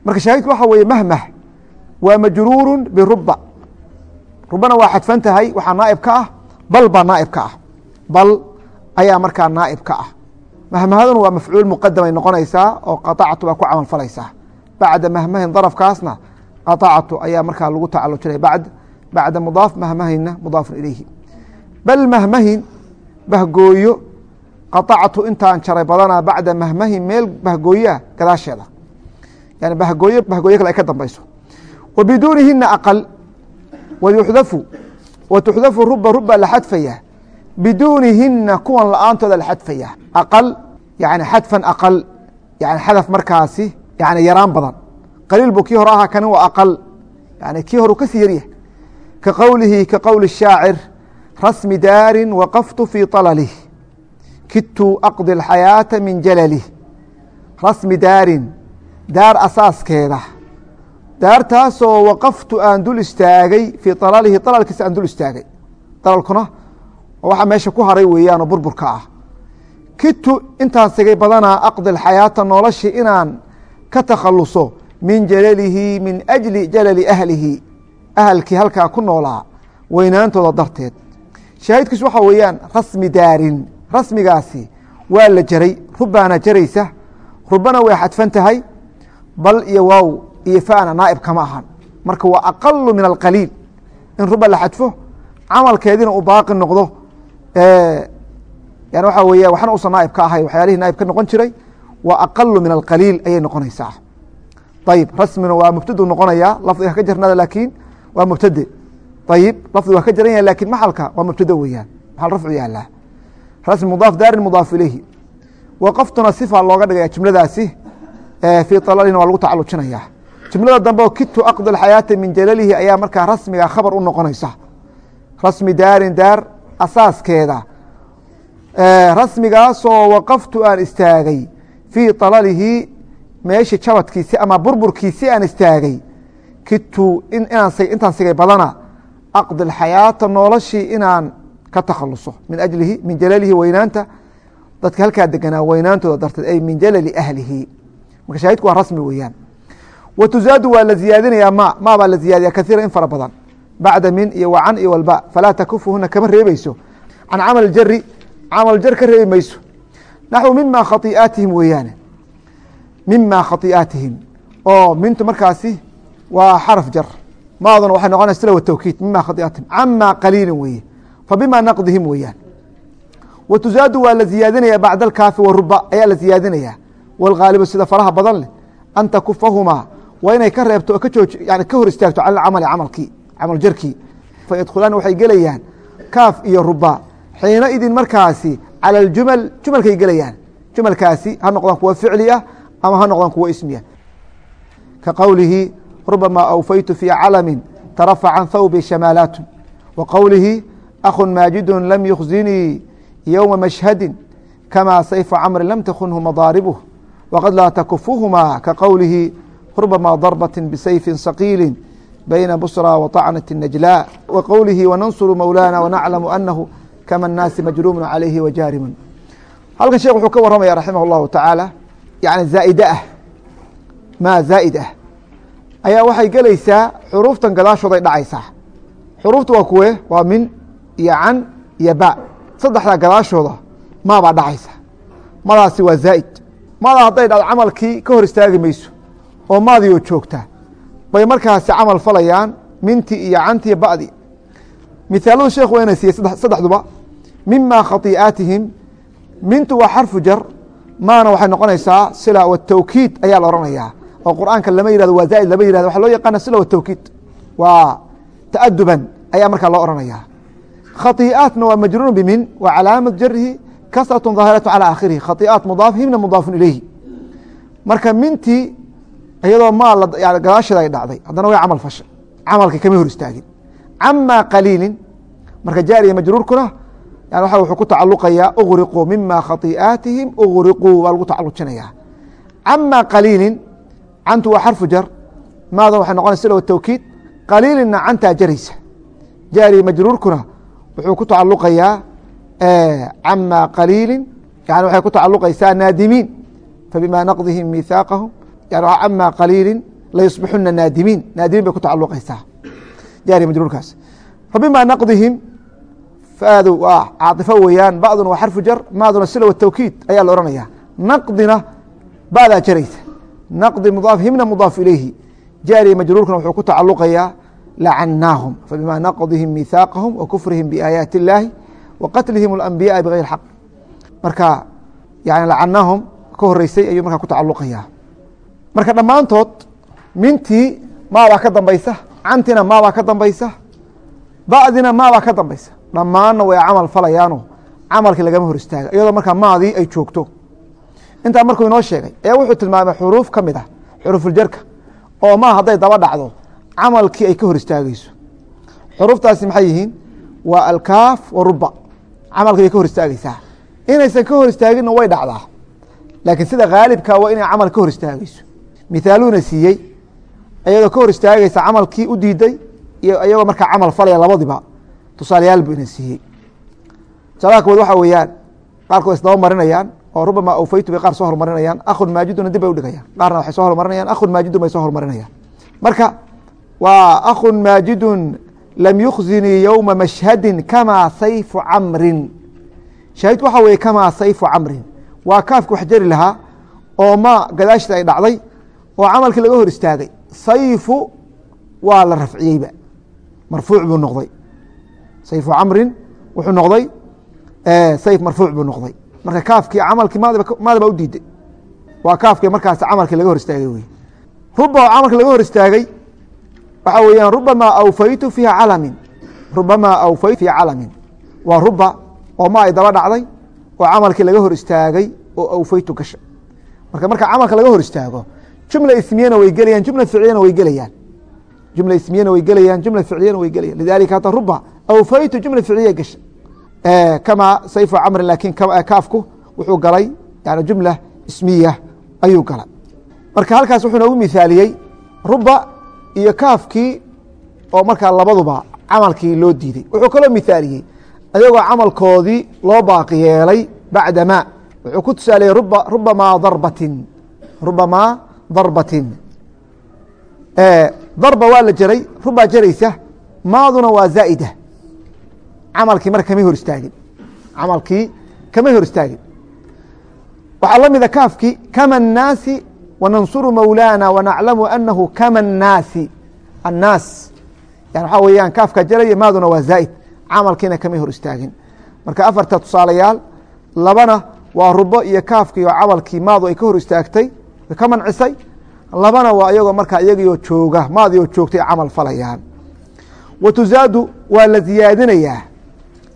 marka shaahidku waxaa weeye mahmah waa majruuru biruba rubana waa xadfan tahay waxaa naaib ka ah bal baa naaib ka ah. Bal ayaa markaa naaib ka ah. Mahmahaduna waa mafcuul muqadamay noqonaysaa oo qaacatu baa ku camal falaysaa. Bacda mahmahin darafkaasna qaacatu ayaa markaa lagu tacalujinaya bad bacda mudaaf mahmahinna mudaafun ilayhi. Bal mahmahin bahgooyo qaacatu intaan jaray badanaa bacda mahmahin meel bahgooyaa gadaasheeda. Yani bahgooyo bahgooyo kale ay ka dambayso wbiduunihina aqal wayuxdafu watuxdafu ruba ruba la xadfaya biduunihina kuwan la'aantooda la xadfaya aqal yani xadfan aqal yani xadaf markaasi yani yaraan badan qaliil buu kii hor ahaa kani waa aqal yani kii horu ka sii yaryahay ka qowlihi ka qowli shaacir rasmi daarin waqaftu fii alalih kidtu aqdi اxayaaةa min jalalih rasmi daarin daar asaaskeeda daartaasoo waqaftu aan dul istaagay fii alalihi alalkiisa aan dul istaagay. Dalalkuna waxa meesha ku haray weeyaanoo burburka ah. Kidtu intaan sigay badanaa aqdi اxayaata noloshii inaan ka takhaluso min jalalihi min ajli jalali ahlihi. Ahalkii halkaa ku noolaa weynaantooda darteed. Shaahidkiis waxaa weeyaan rasmi daarin rasmigaasi waa la jaray. Rubaana jaraysa. Rubana way xadfan tahay. Bal iyo waaw iyo fana naaib kama ahan. Marka waa aqalu min alqaliil in ruba la xadfo camalkeediina uu baaqi noqdo yani waxaa weya waxna uusan naaib ka ahay waxyaalihii naaib ka noqon jiray waa aqalu min alqaliil ayay noqonaysaa. Ayib rasmina waa mubtadu noqonaya lafdiga ka jarnada laakiin waa mubtade ayib lafdiga waa ka jaran yahay laakiin maxalka waa mubtade weeyaan maxal rafcu yaalaa rasmi mudaaf daarin mudaaf ilayhi. Waqaftuna sifa looga dhigaya jumladaasi fii alalina waa lagu tacalujinaya jumlada dambe oo kitu aqdi xayaata min jalalihi ayaa markaa rasmiga khabar u noqonaysa. Rasmi daarin daar asaaskeeda. Rasmigaasoo waqaftu aan istaagay fii alalihi meeshii jabadkiisi ama burburkiisi aan istaagay. Kitu intaan sigay badana aqdi xayaata noloshii inaan ka takhaluso min ajlihi min jalalihi weynaanta. Dadka halkaa deganaa weynaantooda darteed ay min jalali ahlihi. Marka shaahidku waa rasmi weeyaan wa tuzaadu waa la ziyaadinayaa ma ma baa la ziyaadiya kaiira in fara badan bacda min iyo wacan iyo walba falaa takufuhuna kama reebeyso can camal jari camal jar ka reebi mayso naxwu mima khaiaatihim weeyaane mima khaiaatihim oo mintu markaasi waa xaraf jar maaduna waxay noqonaysa sila watawkiid mima khaiaatihim cama qaliilin weeye fabima naqdihim weeyaan wa tuzaadu waa la ziyaadinaya bacda alkaafi waruba ayaa la ziyaadinaya wاlgaalibu sida faraha badan leh an takufahumaa waa inay ka reebto ka hor istaagto cala camali camalkii camal jarkii fayadkhulaan waxay gelayaan kaaf iyo ruba. Xiina idin markaasi calى اjumal jumalkay gelayaan. Jumalkaasi ha noqdaan kuwa ficli ah ama ha noqdaan kuwa ismiya. Ka qowlihi rubama awfaytu fii calami tarafa can thawbi shamaalaat wa qowlihi akhu maajidu lam yukhzinii yowma mashhadi kama sayfa camri lam takunhu madaaribuh wqad laa takufuhmaa ka qowlihi rubama darbaة bisayfi saqiili bayna busrى waطacnaة najlaa wa qowlihi wanansuru mowlaana wanaclamu anahu kama الnaasi majruumun calayhi wajaarimun halkan sheekh wuxuu ka waramaya raximah اllahu tacaala yani zaa'ide ah maa zaa'id ah ayaa waxay gelaysaa xuruuftan gadaashooday dhacaysaa xuruufta waa kuwe waa min iyo can iyo ba saddexdaa gadaashooda maabaa dhacaysa madaasi waa zaa'id mada hadday dhacdo camalkii ka hor istaagi mayso oo maadiyoo joogta. Bay markaasi camal falayaan minti iyo canti iyo badi. Miaaladu sheekh waa inay siiyey saddexduba. Mima khaiiaatihim mintu waa xarfu jar maana waxay noqonaysaa sila watawkiid ayaa la oranaya oo qur'aanka lama yihahdo waa zaaid lama yihahdo waxaa loo yaqaana sila watawkiid waa ta'aduban ayaa markaa loo oranaya khaiiaatna waa majruuru bimin waa calaamad jarihi kasratu daahiratu calى aakhirihi. Khaiiaat mudaaf himna mudaafun ilayhi. Marka mintii iyadoo maal gadaasheeda ay dhacday. Haddana way camal fashay. Camalka kama hor istaagin. Cama qaliilin marka jaariya majruurkuna yani wuxuu ku tacaluqayaa uغriquu mima khai'aatihim uغriquu waa lagu tacalujinaya cama qaliilin cantu waa xarfu jar. Maadan waxay noqonaysa sila tawkiid. Qaliilinna cantaa jaraysa. Jaariya majruurkuna wuxuu ku tacaluqayaa cama qaliili yani waxay ku tacaluqaysaa naadimiin. Fabima naqdihim mihaaqahum yani cama qaliili layusbixuna naadimiin naadimiin bay ku tacaluqaysaa jaari majruurkaas fabima naqdihim faadu waa caaطifo weeyaan bacduna waa xarfu jar maaduna sila tawkiid ayaa la ohanaya naqdina baadaa jaraysa naqdi mudaaf himna mudaaf ilayhi jaari majruurkuna wuxuu ku tacaluqayaa lacanaahum fabima naqdihim mihaaqahum wa kufrihim biaayaati اllaahi wqatlihim اlanbiyaءa bغayr xaq marka yani lacanaahum ka horeysay ayuu markaa ku tacaluqaya marka dhammaantood mintii maabaa ka dambaysa cantina maabaa ka dambaysa bacdina maabaa ka dambaysa. Dhammaanna way camal falayaano camalkii lagama hor istaaga iyadoo markaa maadii ay joogto. Intaa markuu inoo sheegay ayaa wuxuu tilmaamay xuruuf ka mid ah xuruufuljarka oo maa hadday daba dhacdo camalkii ay ka hor istaageyso xuruuftaasi maxay yihiin? Waa alkaaf camalka bay ka hor istaageysaa inaysan ka hor istaaginna way dhacdaa. Laakiin sida khaalibka waa inay camal ka hor istaageyso mithaaluuna siiyey iyadoo ka hor istaageysa camalkii u diiday iyo iyagoo markaa camal falaya labadiba tusaalayaal buu ina siiyey. Tusaalaha kowaad waxaa weeyaan qaarkood isdaba marinayaan oo rubama awfaytu bay qaar soo hormarinayaan akhun maajiduna dib bay udhigayaan qaarna waxay soo hormarinayaan akhun maajidun bay soo hormarinayaan marka waa akhun maajidun lam yukhzinii yowma mashhadi kamaa sayfu camrin. Shaahidku waxaa weye kamaa sayfu camrin. Waa kaafki wax jari lahaa oo ma gadaashida ay dhacday oo camalkii laga hor istaagay. Sayfu waa la rafciyeyba. Marfuuc buu noqday. Sayfu camrin wuxuu noqday sayf marfuuc buu noqday. Marka kaafkii camalkii maadiba u diiday waa kaafkii markaas camalkii laga hor istaagay wey ruba oo camalka laga hor istaagay waxaa weeyaan rubamaa awfaytu fii calamin. Rubamaa awfaytu fii calamin. Waa ruba oo ma ay daba dhacday oo camalkii laga hor istaagay oo awfaytu gasha marka marka camalka laga hor istaago jumla ismiyana way gelayaan jumla ficliyana way gelayaan. Jumla ismiyana way gelayaan jumla ficliyana way gelayaan. Lidalika hata ruba awfaytu jumla ficliya gasha. Kama sayfu camrin laakiin kaafku wuxuu galay yani jumla ismiya ayuu galay. Marka halkaas wuxuu noogu mithaaliyey ruba iyo kaafkii oo markaa labaduba camalkii loo diiday. Wuxuu kaloo mithaaliyey ayagoo camalkoodii loo baaqi yeelay bacda ma. Wuxuu ku tusaaliyey rubamaa darbatin darba waa la jaray rubaa jaraysa maaduna waa zaa'ida camalkii marka kamay hor istaagin camalkii kamay hor istaagin waxaa la mida kaafkii kama الnaasi wanansuru mawlaana wanaclamu anahu kama الnaasi annaas yani waxaa weeyaan kaafka jaraya maaduna waa zaa'id camalkiina kamay hor istaagin marka afarta tusaalayaal labana waa rubo iyo kaafkii oo camalkii maadu ay ka hor istaagtay ka mancisay labana waa iyagoo markaa iyagioo jooga maadii oo joogtay camal falayaan wa tuzaadu waa la ziyaadinayaa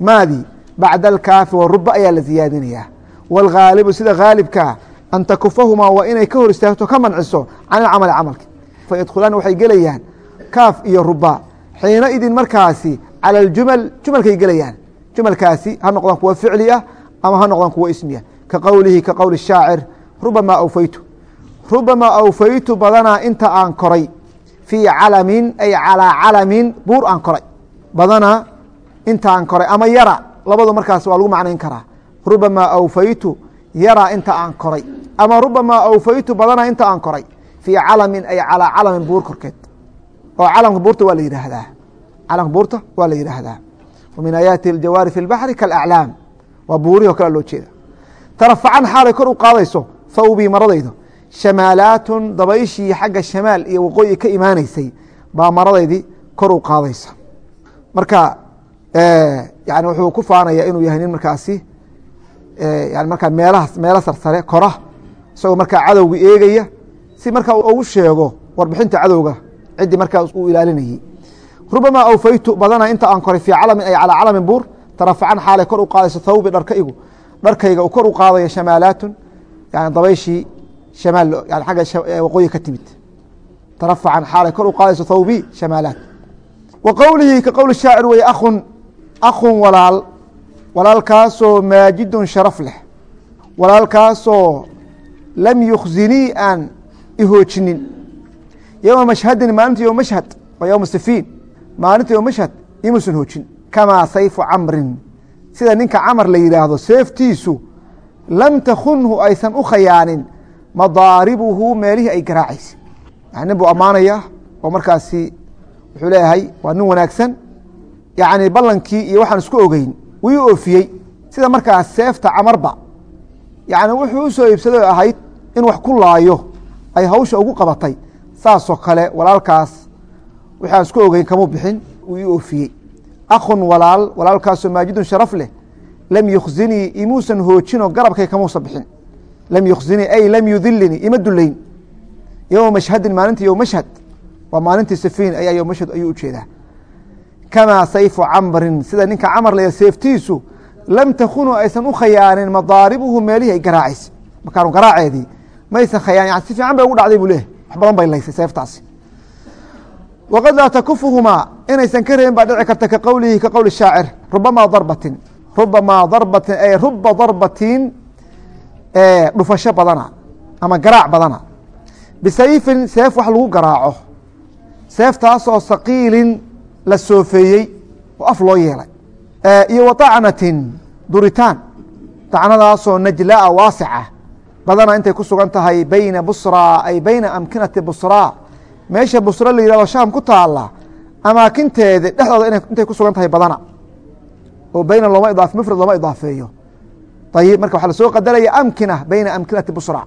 maadii bacda alkaafi waruba ayaa la ziyaadinayaa wاlghaalibu sida haalibkaa an takufahumaa waa inay ka hor istaagto ka manciso can ilcamali camalki fayadkhulaana waxay gelayaan kaaf iyo ruba xiina idin markaasi calى اjumal jumalkay gelayaan jumalkaasi ha noqdaan kuwa ficli ah ama ha noqdaan kuwa ismiya ka qowlihi ka qowl الshaacir rubamaa awfaytu rubamaa awfaytu badanaa inta aan koray fii calamin ay calىa calamin buur aan koray badanaa inta aan koray ama yara labadu markaas waa lagu macnayn karaa rubamaa awfaytu yara inta aan koray ama rubamaa awfaytu badanaa inta aan koray fii calamin ay calىa calamin buur korkeed oo calamka buurta waa la yidhaahdaa calamka buurta waa la yidhaahdaa wa min aayaati aljawaari fi اlbaxri kaاlaclaam waa buurihii o kale loo jeeda tarafacan xaalay kor u qaadayso thawbii maradaydo shamaalaatun dabayshii xagga shamaal iyo waqooyi ka imaanaysay baa maradaydii kor u qaadaysa. Marka yani wuxuu ku faanaya inuu yahay nin markaasi yani markaa meelahaas meelo sarsare kora isagoo markaa cadowga eegaya si markaa ugu sheego warbixinta cadowga ciddii markaas uu ilaalinayey rubamaa awfaytu badana inta aan koray fii calamin ay calaa calamin buur tarafacan xaalay kor u qaadayso thawbi dharkaygu dharkayga uu kor u qaadaya shamaalaatun yani dabayshii shamaal yani xagga waqooyi ka timid tarafacan xaalay kor u qaadayso thawbi shamaalaat wa qowlihi ka qowl shaacir weye akhun akhun walaal walaalkaasoo maajidun sharaf leh walaalkaasoo lam yukhzinii aan ihoojinin yowma mashhadin maalinta yom mashhad waa yowma sifiin maalinta yom mashhad imuusan hoojin kamaa sayfu camrin sida ninka camar la yidhaahdo seeftiisu lam takunhu aysan u khayaanin madaaribuhu meelihii ay garaacaysa. Nin buu ammaanayaa oo markaasi wuxuu leeyahay waa nin wanaagsan. Yani ballankii iyo waxaan isku ogeyn wii oofiyey. Sida markaas seefta camarba yani wuxuu u soo iibsaday ahayd in wax ku laayo ay hawsha ugu qabatay. Saasoo kale walaalkaas wixi aan isku ogeyn kamuu bixin wuu ii oofiyey. Akhun walaal walaalkaasoo maajidun sharaf leh lam yukhzinii imuusan hoojinoo garabkay kamuusan bixin lam yukhzinii ay lam yudilinii ima duleyn yowma mashhadin maalintii yom mashhad waa maalintii safiin ayaa mashhad ayuu u jeedaa kamaa sayfu camrin sida ninka camar laya seeftiisu lam takunu aysan u khayaanin madaaribuhu meelihii ay garaacaysa makaanu garaaceedii maysan khayaan yani si fiican bay ugu dhacday buu leeyahy wax badan bay laysay seeftaasi waqad laa takufuhumaa inaysan ka reebin baa dhici karta ka qowlihi ka qowl shaacir rubamaa darbatin rubamaa darbatin ay ruba darbatin dhufasho badana ama garaac badana. Bisayfin seef wax lagu garaaco. Seeftaasoo saqiilin la soofeeyey oo af loo yeelay. Iyo wa طacnatin duritaan. Dacnadaasoo najlaa waasica. Badana intay ku sugan tahay beyna busraa ay beyna amkinati busraa meesha busra la yihahdo shaam ku taala amaakinteeda dhexdooda intay ku sugan tahay badana. Oo beyna looma idaaf mufrad looma idaafeeyo ayib marka waxaa la soo qadaraya amkina beyna amkinati busra.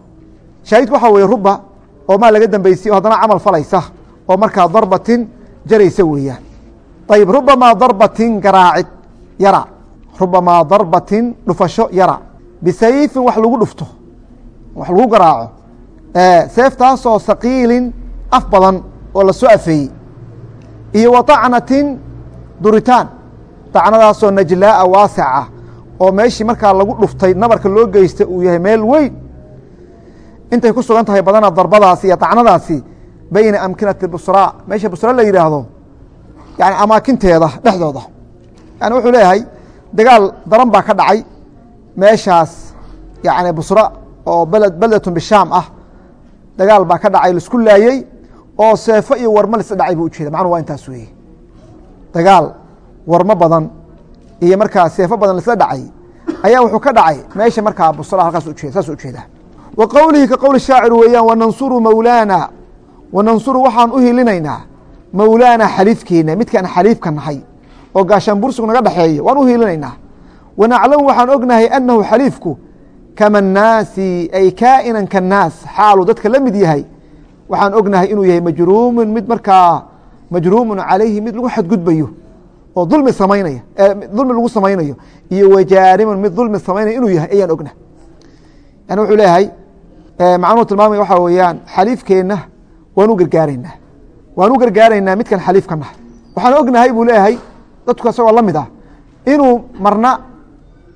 Shaahidku waxaa weye ruba oo maa laga dambeysay oo haddana camal falaysa oo markaa darbatin jaraysa weeyaan. Ayib rubamaa darbatin garaacid yara. Rubamaa darbatin dhufasho yara. Bisayfin wax lagu dhufto wax lagu garaaco. Seeftaasoo saqiilin af badan oo la soo afeeyey. Iyo wa طacnatin duritaan. Dacnadaasoo najlaa'a waasica oo meeshii markaa lagu dhuftay nabarka loo geystay uu yahay meel weyn intay ku sugan tahay badana darbadaasi iyo dacnadaasi bayna amkinati busraa meesha busra la yidhaahdo yani amaakinteeda dhexdooda. Yani wuxuu leeyahay dagaal daran baa ka dhacay meeshaas yani busra oo beled beldetun bishaam ah. Dagaal baa ka dhacay la isku laayey oo seefo iyo warmo lis dhacay buu ujeeda macnuhu waa intaas weeye. Dagaal warmo badan iyo markaa seefo badan lisla dhacay ayaa wuxuu ka dhacay. Meesha markaa busra halkaas saas ujeeda wa qowlihi ka qowl shaacir weeyaan wanansuru mawlaana. Wanansuru waxaan u hilinaynaa mawlaana xaliifkeena midkaan xaliifka nahay oo gaashaan bursug naga dhexeeyo waan u hiilinaynaa wanaclamu waxaan ognahay anahu xaliifku kama naasi ay kaa'inan kanaas xaalu dadka la mid yahay waxaan ognahay inuu yahay majruumun mid markaa majruumun calayhi mid lagu xadgudbayo oo dulmi samaynaya dulmi lagu samaynayo iyo wajaarimun mid dulmi samaynaya inuu yahay ayaan ognahay yani wuxuu leeyahay macnuhu tilmaamaya waxaa weeyaan xaliifkeenna waan u gargaaraynaa waan u gargaaraynaa midkan xaliifka nahay waxaan ognahay buu leeyahay dadku isagoo la mid ah inuu marna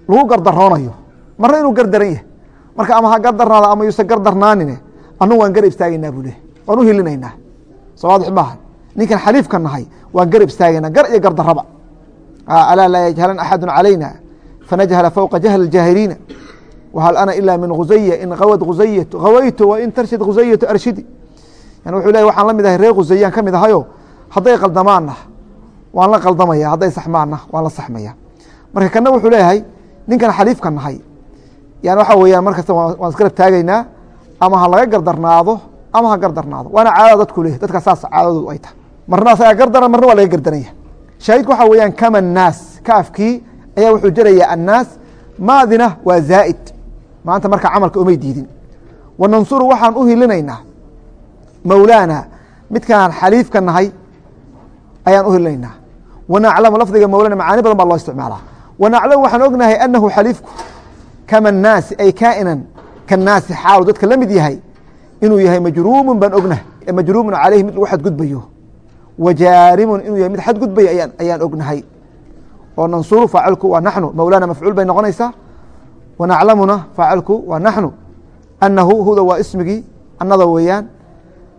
lagu gardaroonayo marna inuu gardaran yahay. Marka ama ha gardarnaada ama yuusan gardarnaanine annugu waan garab istaagaynaa buu leeyahy waan hilinaynaa. Soo waadix ninkan xaliifka nahay waan garab istaagaynaa gar iyo gardaraba alaa laa yajhalan axadu calayna fanajhala fowqa jahli اjaahiliina whal ana ila min khusaya in awad khusayatu hawaytu wain tarshid khusayatu arshidi. Wuxuu leeyahy waxaan la ahay reer khusayaan ka mid ahayo hadday qaldamaanna waan la qaldamaya hadday saxmaanna waan la saxmaya. Marka kana wuxuu leeyahay ninkan xaliifka nahay yani waxa weeyaan markasta waan isgarab taagaynaa ama ha laga gardarnaado ama ha gardarnaado. Waana caadada dadku leeyahy dadka saas caadadoodu ay tahay marna asagaa gardaran marna waa laga gardaranya shaahidku waxa weeyaan kama naas kaafkii ayaa wuxuu jerayaa annaas maadina waa zaa'id. Maanta marka camalka umay diidin. Wanansuru waxaan u hilinaynaa mawlaana midkaan xaliifka nahay ayaan u hilinaynaa. Wanaclamu lafdiga mawlana macaani badan baa loo isticmaalaa. Wanaclamu waxaan ognahay anahu xaliifku kama naasi ay kaa'inan kanaasi xaalu dadka la mid yahay inuu yahay majruumun baan ognahay majruumun caleyhi mid lagu xadgudbayo wajaarimun inuu yahay mid xadgudbaya ayaan ognahay. Oo nansuru faacilku waa naxnu. Mawlaana mafcuul bay noqonaysaa. Wanaclamuna faacilku waa naxnu. Anahu huda waa ismigii anada weeyaan.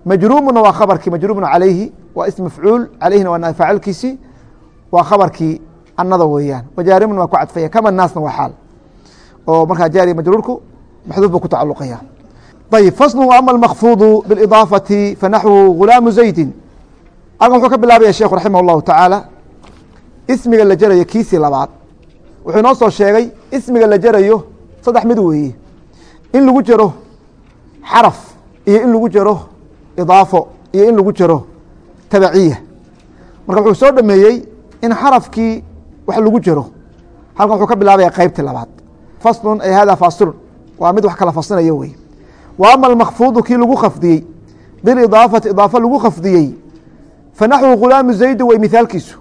Majruumuna waa khabarkii majruumun calayhi waa ism mafcuul calayhina waa faacilkiisii waa khabarkii anada weeyaan. Wajaarimun waa ku cadfaya kama naasna waa xaal. Oo markaa jaari majruurku maxduuf buu ku tacaluqaya ayb faslu ama almakfuudu biاlidaafati fanaxwu gulaamu zaydin halkan wuxuu ka bilaabaya sheekhu raximah اllahu tacaala ismiga la jerayo kiisii labaad. Wuxuu inoo soo sheegay ismiga la jerayo saddex mid weeye in lagu jero xaraf iyo in lagu jero idaafo iyo in lagu jero tabaciya marka wuxuu soo dhameeyey in xarafkii wax lagu jero halkan wuxuu ka bilaabaya qeybtii labaad. Faslun ay hada fasilun waa mid wax kala faslinaya wey wa ama almakfuudu kii lagu khafdiyey. Bilidaafati idaafo lagu khafdiyey fanaxwu gulaamu zaydi way mithaalkiisu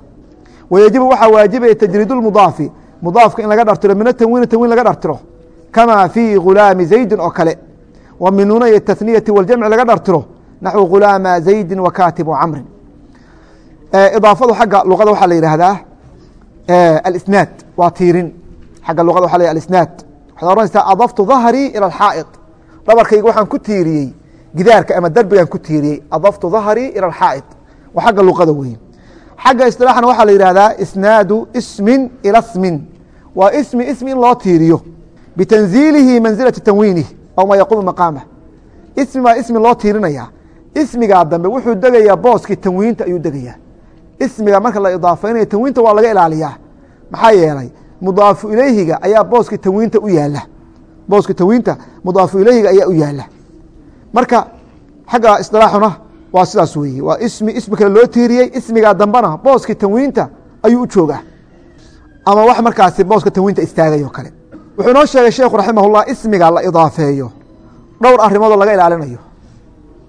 wayajibu waxaa waajibaya tajriid mudaafi mudaafka in laga dhartiro min atanwiini tanwiin laga dhartiro kama fii gulaami zaydin oo kale wa min nunay tahniyati waljamci laga dhartiro naxwu gulaama zaydi wa kaatibu camrin idaafadu xagga luqada waxaa la yidhaahdaa alisnaad waa tiirin xagga luqada waxa la alisnaad waxaad oranaysaa adaftu dahrii ila alxaa'id dhabarkayga waxaan ku tiiriyey gidaarka ama derbigaan ku tiiriyey adaftu dahrii ila alxaa'id waa xagga luqada weeye xagga isilaaxna waxaa la yidhahdaa isnaadu ismin ila smin waa ismi ismi in loo tiiriyo. Bitanziilihi manzilati tanwiinih aw maa yaquumu maqaamah ismi baa ismi loo tiirinayaa. Ismigaa dambe wuxuu degayaa booskii tanwiinta ayuu degayaa. Ismiga marka la idaafeynaya tanwiinta waa laga ilaaliyaa. Maxaa yeelay mudaafu ilayhiga ayaa booska tanwiinta u yaalla booska tanwiinta mudaafu ilayhiga ayaa u yaalla marka xagga isilaaxuna waa sidaas weeye waa ismi ismi kale loo tiiriyey ismigaa dambena booska tanwiinta ayuu u joogaa. Ama wax markaasi booska tanwiinta istaagay oo kale. Wuxuu noo sheegay sheekhu raximahullah ismiga la idaafeeyo. Dhowr arrimoodoo laga ilaalinayo.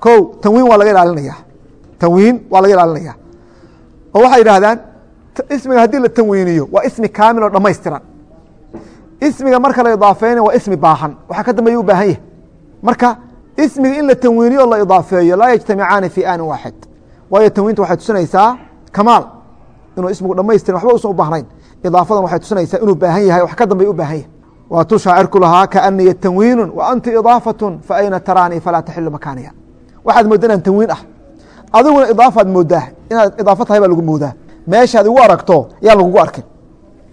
Ko tanwiin waa laga ilaalinaya. Tanwiin waa laga ilaalinaya. Oo waxay yidhaahdaan ismiga haddii la tanwiiniyo waa ismi kaamil oo dhamaystiran ismiga marka la idaafeynaya waa ismi baahan. Waxaa ka dambeeya u baahan yahay. Marka ismiga in la tanwiiniyo la idaafeeyo laa yajtamicaani fi aanin waaxid. Waayo tanwiinta waxay tusinaysaa kamaal inuu ismigu dhamaystirin waxba usan u baahnayn. Idaafadan waxay tusinaysaa inuu baahan yahay wax ka dambay u baahan yahay. Waatuu shaacirku lahaa kaaniya tanwiinu wa anti idaafatun fa ayna taraanii falaa taxilu makaaniya. Waxaad moodda inaan tanwiin ah. Adiguna idaafaad moodaa inaad idaafo tahay baa lagu moodaa. Meeshaad igu aragto yaan lagugu arkin.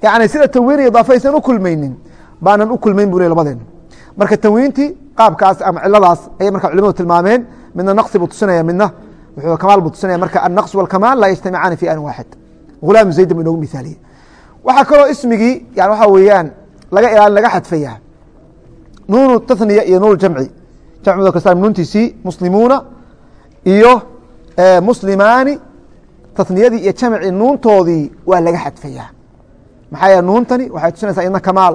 Yani sida tanwiin iyo idaafa aysan u kulmaynin baanan u kulmayn bu le labadeena marka tanwiintii qaabkaas ama ciladaas ayay marka culimadu tilmaameen. Midna naqsi buu tusinaya midna wuxuu kamaal buu tusinaya. Marka annaqs walkamaal laa yajtamicaani fi an waaxid ghulaam zaydin bu inoogu misaaliye. Waxaa kaloo ismigii yani waxaa weeyaan laga ilaalin laga xadfaya nuunu tathniya iyo nuun jamci. Jamcdo kasta nuuntiisii muslimuuna iyo muslimaani tathniyadii iyo jamci nuuntoodii waa laga xadfayaa maxaa yeele nuuntani waxay tusinaysaa idna kamaal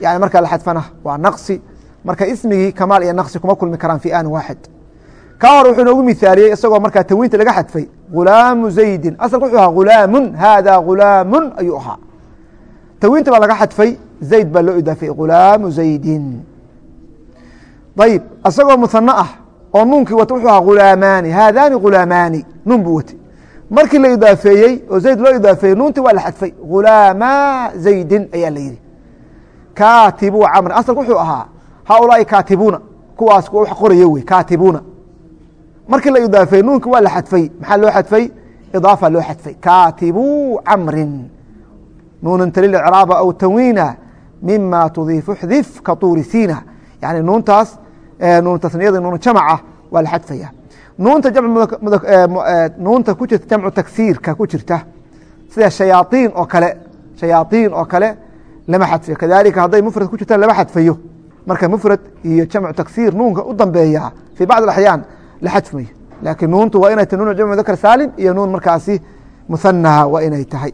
yani markaa la xadfana waa naqsi marka ismigii kamaal iyo naqsi kuma kulmi karaan fi aanin waaxid. Ka hor wuxuu inoogu mithaaliyey isagoo markaa tanwiinta laga xadfay gulaamu zaydin. Asalka wuxuu ahaa gulaamun hada gulaamun ayuu ahaa. Tanwiinta baa laga xadfay zayd baa loo idaafayey gulaamu zaydin. Ayib isagoo muhano ah oo nuunkii wata wuxuu ahaa gulaamaani haadaani gulaamaani nuun buu watay. Markii la idaafeeyey oo zayd loo idaafeeyey nuuntii waa la xadfay gulaama zaydin ayaa la yidhi. Kaatibu camr asalka wuxuu ahaa haulaai kaatibuuna kuwaas kuwa wax qoraya wey kaatibuuna markii la idaafeeyey nuunki waa la xadfay maxaa loo xadfay idaafa loo xadfay kaatibu camrin nuunan talil icraaba aw tanwiina mima tudiifu xdif ka tuuri siina yani nuuntaas nuun tasniyada nuun jamaca waa la xadfaya nuunta nuunta ku jirta jamcu tagsiirka ku jirta sida shayaaiin oo kale shayaaiin oo kale lama xadfayo kadalika hadday mufrad ku jirta lama xadfayo marka mufrad iyo jamcu tagsiir nuunka u dambeeya fii bacd axyaan la xadfmayo laakiin nuuntu waa inay tahy nuun jamcu dakr saalim iyo nuun markaasi muhanaha waa inay tahay.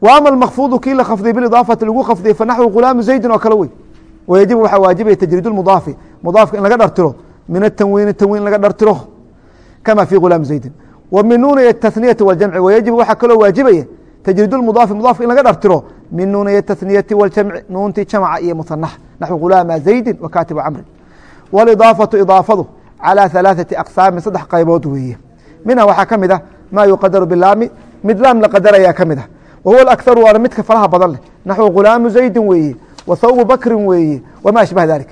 Wa ama makfudu kii la khafdiy biidaafati lagu khafdiyey fanaxwu gulaamu zaydin oo kale wey. Wayajibu waxaa waajibaya tajriid mudaafi. Mudaafka in laga dhartiro. Min atanwiini tanwiin laga dhartiro. Kama fi gulaam zaydin. Wa min nuuniy tahniyati waljamci wayajibu waxaa kaloo waajibaya tajriid mudaafi. Mudaafka in laga dhartiro min nuuniy tahniyati waljamci nuuntii jamca iyo musanaha naxwu gulaama zaydin wa kaatibu camrin walidaafatu idaafadu calى ثalaaثati aqsaamin saddex qaybood weeye minha waxaa ka mid ah ma yuqadaru bilaami mid laam la qadaraya ka mid ah wa huwa akharu waana midka faraha badan leh naxwu gulaamu zaydin weeye wa thawbu bakrin weeye wama ashbaha dalik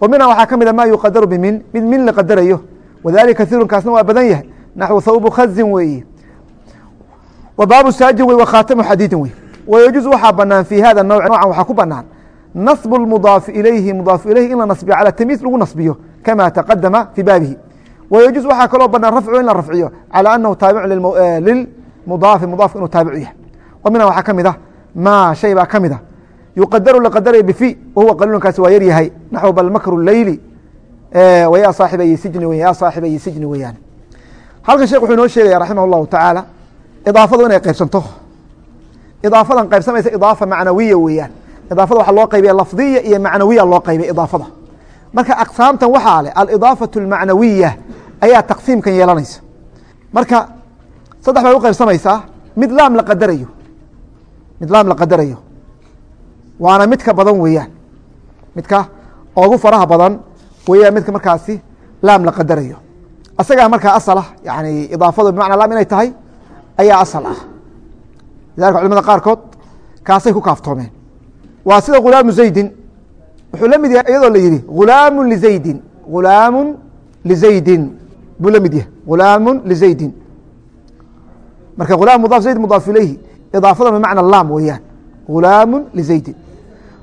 wa minha waxaa ka mid a ma yuqadaru bimin mid min la qadarayo wadalika kaiirun kaasna waa badan yahay naxwu thawbu khazin weeye wa baabu saajin wey wa khaatamu xadiidin wey wayajuusu waxaa banaan fii hada nawc nocan waxaa ku banaan nasbu mudaafi ilayhi mudaaf ilayhi in la nasbiyo calaa tamyiis lagu nasbiyo kama taqadama fii baabihi wayajuusu waxaa kaloo banaan rafcu in la rafciyo calaa anahu taabic lilmudaafi mudaafku inuu taabicu yahay wa waxaa ka mid ah maa shay baa ka mid ah yuqadaru la qadaraya bifi wahuwa qaliilunkaasi waa yaryahay naxw bal makru leyli wayaa saaxibayi sijni w yaa saaxibayi sijni weyaane halkan sheekh wuxuu inoo sheegaya raximah اllahu tacaala idaafadu inay qaybsanto idaafadan qaybsamaysa idaafa macnawiya weeyaan. Idaafada waxaa loo qaybiya lafdiya iyo macnawiya loo qaybiya idaafada. Marka aqsaamtan waxaa leh alidaafatu اlmacnawiya ayaa taqsiimkan yeelanaysa. Marka saddex bay u qaybsamaysaa mid laam la qadarayo. Mid laam la qadarayo. Waana midka badan weeyaan. Midka ogu faraha badan weeyaan midka markaasi laam la qadarayo. Asagaa markaa asal ah yani idaafadu bimacna laam inay tahay ayaa asal ah lidalika culamada qaarkood kaasay ku kaaftoomeen. Waa sida gulaamu zaydin. Wuxuu la mid yahay iyadoo la yihi gulaamu lizaydin gulaamu lizaydin buu la mid yahay. Gulaamu lizaydin marka gulaam mudaaf zayd mudaaf ilayhi idaafada bimacna laam weeyaan. Gulaamu lizaydin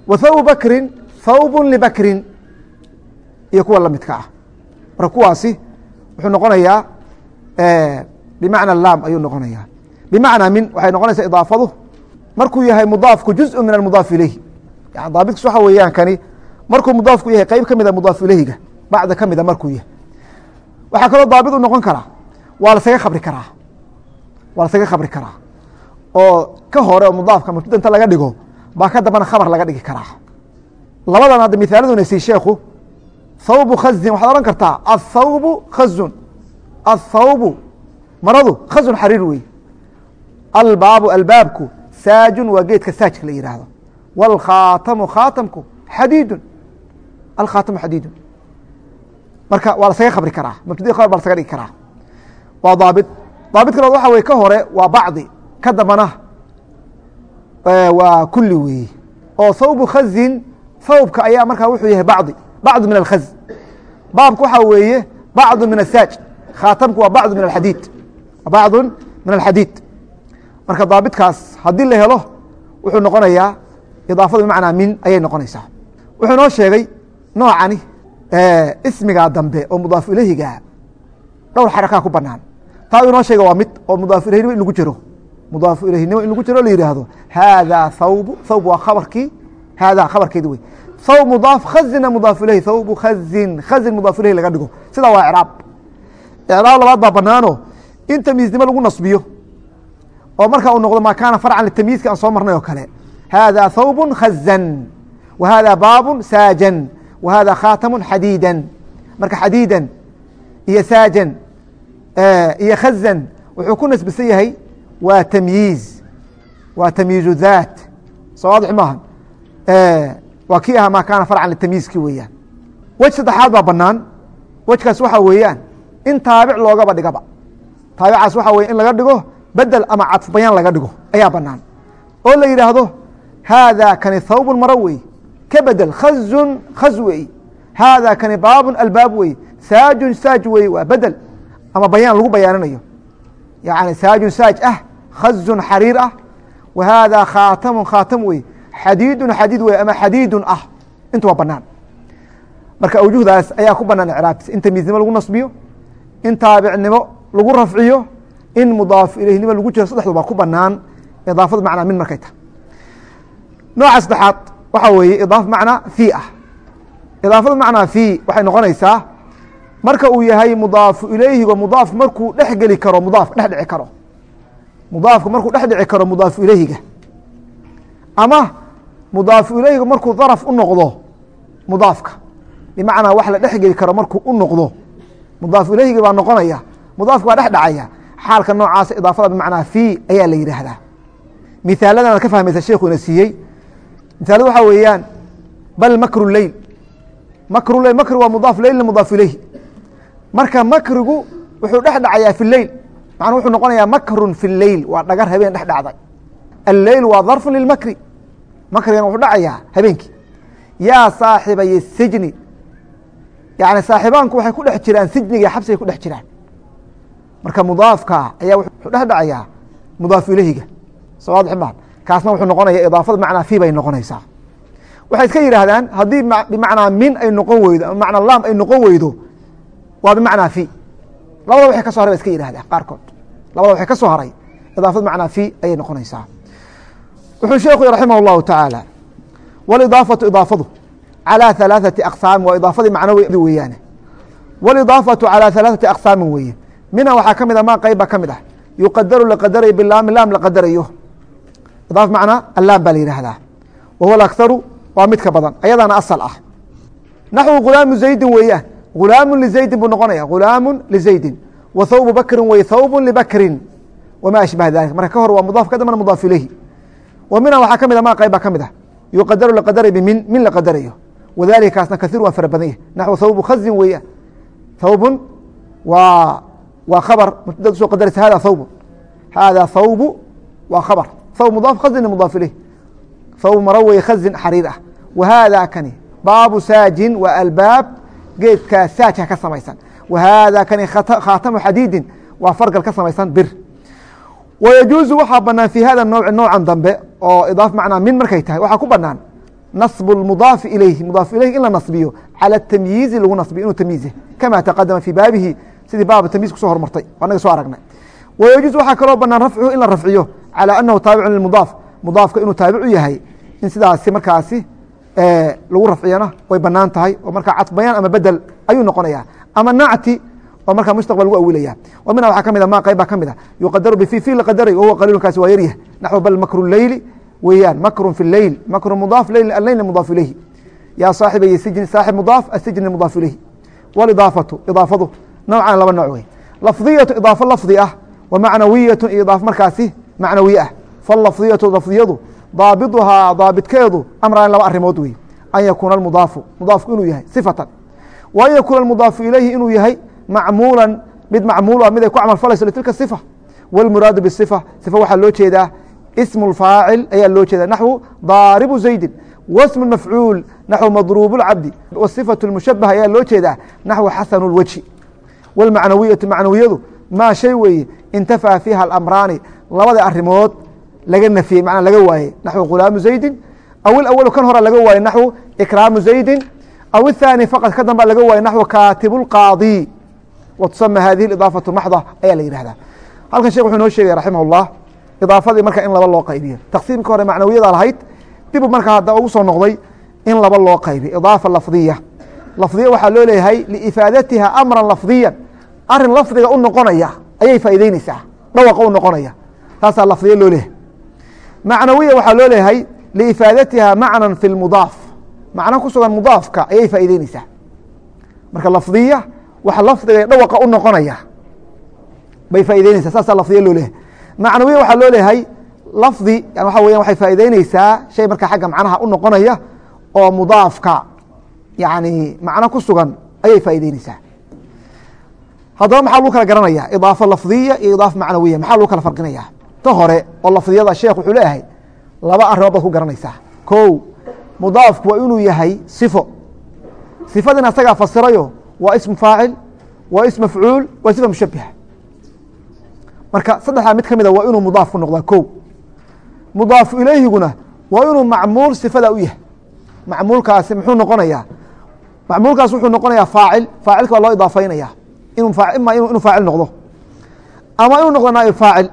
wa thawbu bakrin thawbu libakrin iyo kuwa lamidka ah. Marka kuwaasi wuxuu noqonayaa bimacna laam ayuu noqonayaa bimacnaa min waxay noqonaysaa idaafadu markuu yahay mudaafku juزءu min almudaaf ilayhi yani daabitkiis waxa weeyaan kani markuu mudaafku yahay qeyb ka mida mudaaf ilayhiga bacda ka mida markuu yahay waxaa kaloo daabit u noqon karaa waa lasaga khabri karaa waa lasaga khabri karaa oo ka hore oo mudaafka mubtada inta laga dhigo baa ka dambana khabar laga dhigi karaa labadan hadda mithaaladuna sii sheekhu thawbu khazin waxaad odhan kartaa athawbu khazun athawbu maradu khazun xariir wey albaabu albaabku saajun waa geedka saajka la yihahdo wاlkhaatamu khaatamku xadiidun. Alkhaatamu xadiidun. Marka waa lasaga khabri karaa. Mubtadi khabar ba lasaga dhigi karaa. Waa daabit. Daabit kalood waxa weye ka hore waa bacdi. Ka dambana waa kuli weeye oo thawbu khazin thawbka ayaa markaa wuxuu yahay bacdi. Bacdu min alkhaz. Baabka waxaa weeye bacdu min asaaj khaatamku waa bacdu min aadiid bacdu min alxadiid marka daabitkaas haddii la helo wuxuu noqonayaa idaafada bimacnaa min ayay noqonaysaa. Wuxuu noo sheegay noocani ismigaa dambe oo mudaaf ilahiga dhowr xarakaa ku banaan taa uu inoo sheega waa mid oo mudaaf ilahinimo in lagu jiro. Mudaaf ilahinimo in lagu jiro la yidhaahdo haadaa thawbu thawb waa khabarkii haadaa khabarkeedi wey thawb mudaaf khazina mudaaf ilahi thawbu khazin khazin mudaaf ilahi laga dhigo. Sidaa waa icraab. Icraab labaad baa banaano in tamyiiznimo lagu nasbiyo oo marka uu noqdo maa kaana farcan litamyiizka aan soo marnay oo kale. Haadaa thawbu khazan wa haadaa baabun saajan wa haadaa khaatamu xadiidan marka xadiidan iyo saajan iyo khazan wuxuu ku nasbisan yahay waa tamyiiz. Waa tamyiizu daat soo waadix maaha. Waa kii ahaa maa kaana farcan litamyiizki weeyaan. Wej saddexaad baa banaan wejkaas waxaa weeyaan in taabic loogaba dhigaba. Taabicaas waxaa weye in laga dhigo bedel ama cadf bayaan laga dhigo ayaa banaan oo la yidhaahdo haadaa kani thawbun maro wey ka bedel khazun khaz wey haadaa kani baabun albaab wey saajun saaj wey waa bedel ama bayaan lagu bayaaninayo. Yani saajun saaj ah khazun xariir ah. Wa haadaa khaatamun khaatam wey xadiidun xadiid wey ama xadiidun ah. Intu waa marka awjuhdaas ayaa ku banaan icraabtis in tamyiiznimo lagu nasbiyo in taabicnimo lagu rafciyo in mudaaf ilahnimo lagu jiro saddexdu baa ku banaan idaafadu macnaa min markay tahay. Nooca saddexaad waxaa weeye idaafa macnaa fii ah. Idaafada macnaa fii waxay noqonaysaa marka uu yahay mudaafu ilayhigo mudaafku markuu dhex geli karo mudaafka dhex dhici karo. Mudaafku markuu dhex dhici karo mudaafu ilayhiga. Ama mudaafu ilayhiga markuu daraf u noqdo mudaafka. Bimacnaa wax la dhex geli karo markuu u noqdo. Mudaafu ilayhiga baa noqonaya mudaafka baa dhex dhacaya xaalka noocaasa idaafada bimacnaa fii ayaa la yidhaahdaa. Mihaaladan aad ka fahmaysa sheekhu ina siiyey. Misaaladu waxaa weeyaan bal makru leyl makru leyl makri waa mudaaf leylna mudaaf ilayhi marka makrigu wuxuu dhex dhacayaa fi leyl macnuu wuxuu noqonayaa makrun fi leyl waa dhagar habeen dhex dhacday. Alleyl waa darfun lilmakri makrigan wuxuu dhacayaa habeenkii. Yaa saaxibay sijni. Yani saaxibaanku waxay ku dhex jiraan sijniga xabsigay ku dhex jiraan marka mudaafka ayaa wuxuu dhex dhacayaa mudaaf ilayhiga soo waadix maa kaasna wuxuu noqonaya idaafada macnaa fi bay noqonaysaa waxay iska yidhaahdaan haddii bimacnaa min ay noqon weydo ama macnaa laam ay noqon weydo waa bimacnaa fi labada waxay ka so haray ba iska yidhahdaa qaarkood labada waxay ka soo haray idaafada macnaa fi ayay noqonaysaa wuxuu sheekhu raximah اllahu tacaala walidaafatu idaafadu calى halaaثati aqsaami waa idaafadii macnawi weeyaane walidaafatu calى halaaثati aqsaamin weeye minha waxaa ka mid a maa qeyb baa ka mid ah. Yuqadaru la qadarayo bilaami laam la qadarayo idaaf macnaa allaam baa la yidhaahdaa. Wa huwa waa midka badan. Ayadaana asal ah. Naxwu gulaamu zaydin weeyaan gulaamu lizaydin buu noqonaya. Gulaamu lizaydin wa thawbu bakrin wey thawbu libakrin wama ashbaha dalik marka ka hor waa mudaaf ka mudaaf ilayhi. Wa minha waxaa ka mid a maa qayb baa ka mid ah. Yuqadaru la qadaray bimin min la qadarayo wadalika kaasna waa fara badan yahy naxwu thawbu khazin weeyaan thawbun waa waa khabar. Mubtadaad u soo qadaraysa hada thawbun hada thawbu waa khabar. Thawb mudaaf khazin mudaaf ilayh. Thawb maro weye khazin xariir ah. Wa hada kani? Baabu saajin waa albaab. Geedkaa saajka ka samaysan. Wa hada kani khaatamu xadiidin. Waa fargal ka samaysan bir. Wa yajuuzu waxaa banaan fi hada nouci noocan dambe oo idaaf macnaa min markay tahay. Waxaa ku banaan nasbu mudaafi ilayhi. Mudaaf ilayhi in la nasbiyo. Cala tamyiizi lagu nasbiyo inuu tamyiize kama taqadama fii baabihi sidii baaba tamyiz kuso hormartay anaga soo aragnay. Wa yajuuz waxaa kaloo banaan rafcuhu in la rafciyo calى anahu taabicun limudaaf mudaafka inuu taabicu yahay in sidaasi markaasi lagu rafciyana way bannaan tahay oo markaa cadbayaan ama bedel ayuu noqonaya ama nacti oo markaa mustaqbal lagu awilaya. Wa minha waxaa ka mid a ma qayb baa ka mid a. Yuqadaru bifi fi la qadaray wahuwa qaliilkaasi waa yaryah naxwu bal makru leyli weeyaan makrun fi leyl makru mudaaf leyl alleyl mudaaf ilayhi. Yaa saaxibay sijni saaxib mudaaf asijni mudaaf ilayhi. Walidaafatu idaafadu nowcan laba nooc wey lafdiyatu idaafo lafdi ah wa macnawiyatu iyo idaafo markaasi macnawiye ah falafdiyatu lafdiyadu daabiduhaa daabitkeedu amraan laba arimood wey an yakuuna mudaafu mudaafku inuu yahay sifatan wa an yakuuna mudaafu ilayhi inuu yahay macmuulan mid macmuul ah mid ay ku camal falayso litilka sifa wاlmuraadu bsifa sifa waxaa loo jeedaa ismu faacil ayaa loo jeeda naxwu daaribu zaydin wasmu mafcuul naxwu madruub اlcabdi wasifaة اmushabah ayaa loo jeedaa naxwu xasanu اlwejhi wاlmacnawiyatu macnawiyadu maa shay weeye intafaca fiiha alamraani labada arimood laga nafiyey macnaa laga waayey naxwu khulaamu zaydin aw ilawalu kan hora laga waayey naxwu ikraamu zaydin aw ithaani faqad ka dambaa laga waayey naxwu kaatibu lqaadi wa hadihi idaafatu maxda ayaa la yidhahdaa halkan shekh wuxuu noo sheegaya raximah اllah idaafadii marka in laba loo qaybiyo taqsiimka hore macnawiyada lahayd dibu marka hadda ugu soo noqday in laba loo qaybiyo idaafa lafdiya lafdiya waxaa loo leeyahay liifaadatiha amra lafdiya arrin lafdiga u noqonaya ayay faa'ideyneysaa dhawaqa u noqonaya. Taasaa lafdiya loo leeyahay. Macnawiya waxaa loo leeyahay liifaadatiha macnan fi lmudaaf macno ku sugan mudaafka ayay faa'ideyneysaa marka lafdiya waxa lafdiga dhawaqa u noqonaya bay faa'ideyneysaa saasaa lafdiya loo leeyahay. Macnawiya waxaa loo leeyahay lafdi waxa weyan waxay faa'ideyneysaa shay markaa xagga macnaha u noqonaya oo mudaafka yani macno ku sugan ayay faa'ideyneysaa haddaba maxaa lagu kala garanaya idaafo lafdiya iyo idaafa macnawiya. Maxaa lagu kala farqinaya ta hore oo lafdiyada sheekh wuxuu leeyahay laba arrimood baad ku garanaysaa. Ko mudaafku waa inuu yahay sifo. Sifadin asagaa fasirayo waa ismu faacil waa ism mafcuul waa sifa mushabiha marka saddexdaa mid ka mida waa inuu mudaaf ku noqdaa. Ko mudaafu ilayhiguna waa inuu macmuul sifada u yahay. Macmuulkaasi muxuu noqonayaa macmuulkaas wuxuu noqonayaa faacil. Faacilka waa loo idaafeynaya inu ima inuu faacil noqdo. Ama inuu noqdo naaib faacil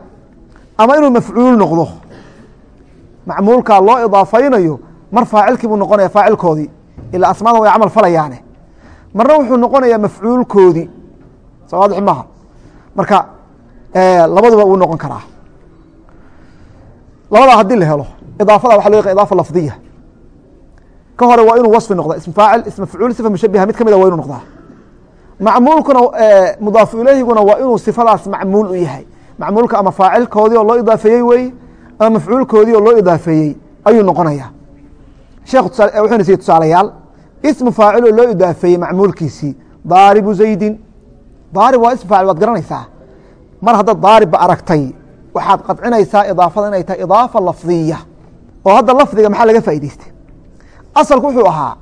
ama inuu mafcuul noqdo. Macmuulkaa loo idaafeynayo mar faacilkii buu noqonaya faacilkoodii ilaa asmaada way camal falayaane. Marna wuxuu noqonayaa mafcuulkoodii. Soo waadix marka labaduba wuu noqon karaa. Labadaa haddii la helo idaafada waxa lo yaqan idaafa lafdiya ka hore waa inuu wasfi noqda ism faacil ism sifa mushabiha mid ka mida waa inuu noqdaa macmuulkuna mudaafu ilayhiguna waa inuu sifadaas macmuul u yahay. Macmuulka ama faacilkoodii oo loo idaafeeyey wey ama mafcuulkoodii oo loo idaafeeyey ayuu noqonaya sheekh wuxuuna siiyey tusaalayaal. Ismu faacil oo loo idaafeeyey macmuulkiisii daaribu zaydin. Daarib waa ism faacil waad garanaysaa? Mar haddaad daaribba aragtay waxaad qadcinaysaa idaafada inay tahay idaafa lafdiya oo hadda lafdiga maxaa laga faa'idaystay asalku wuxuu ahaa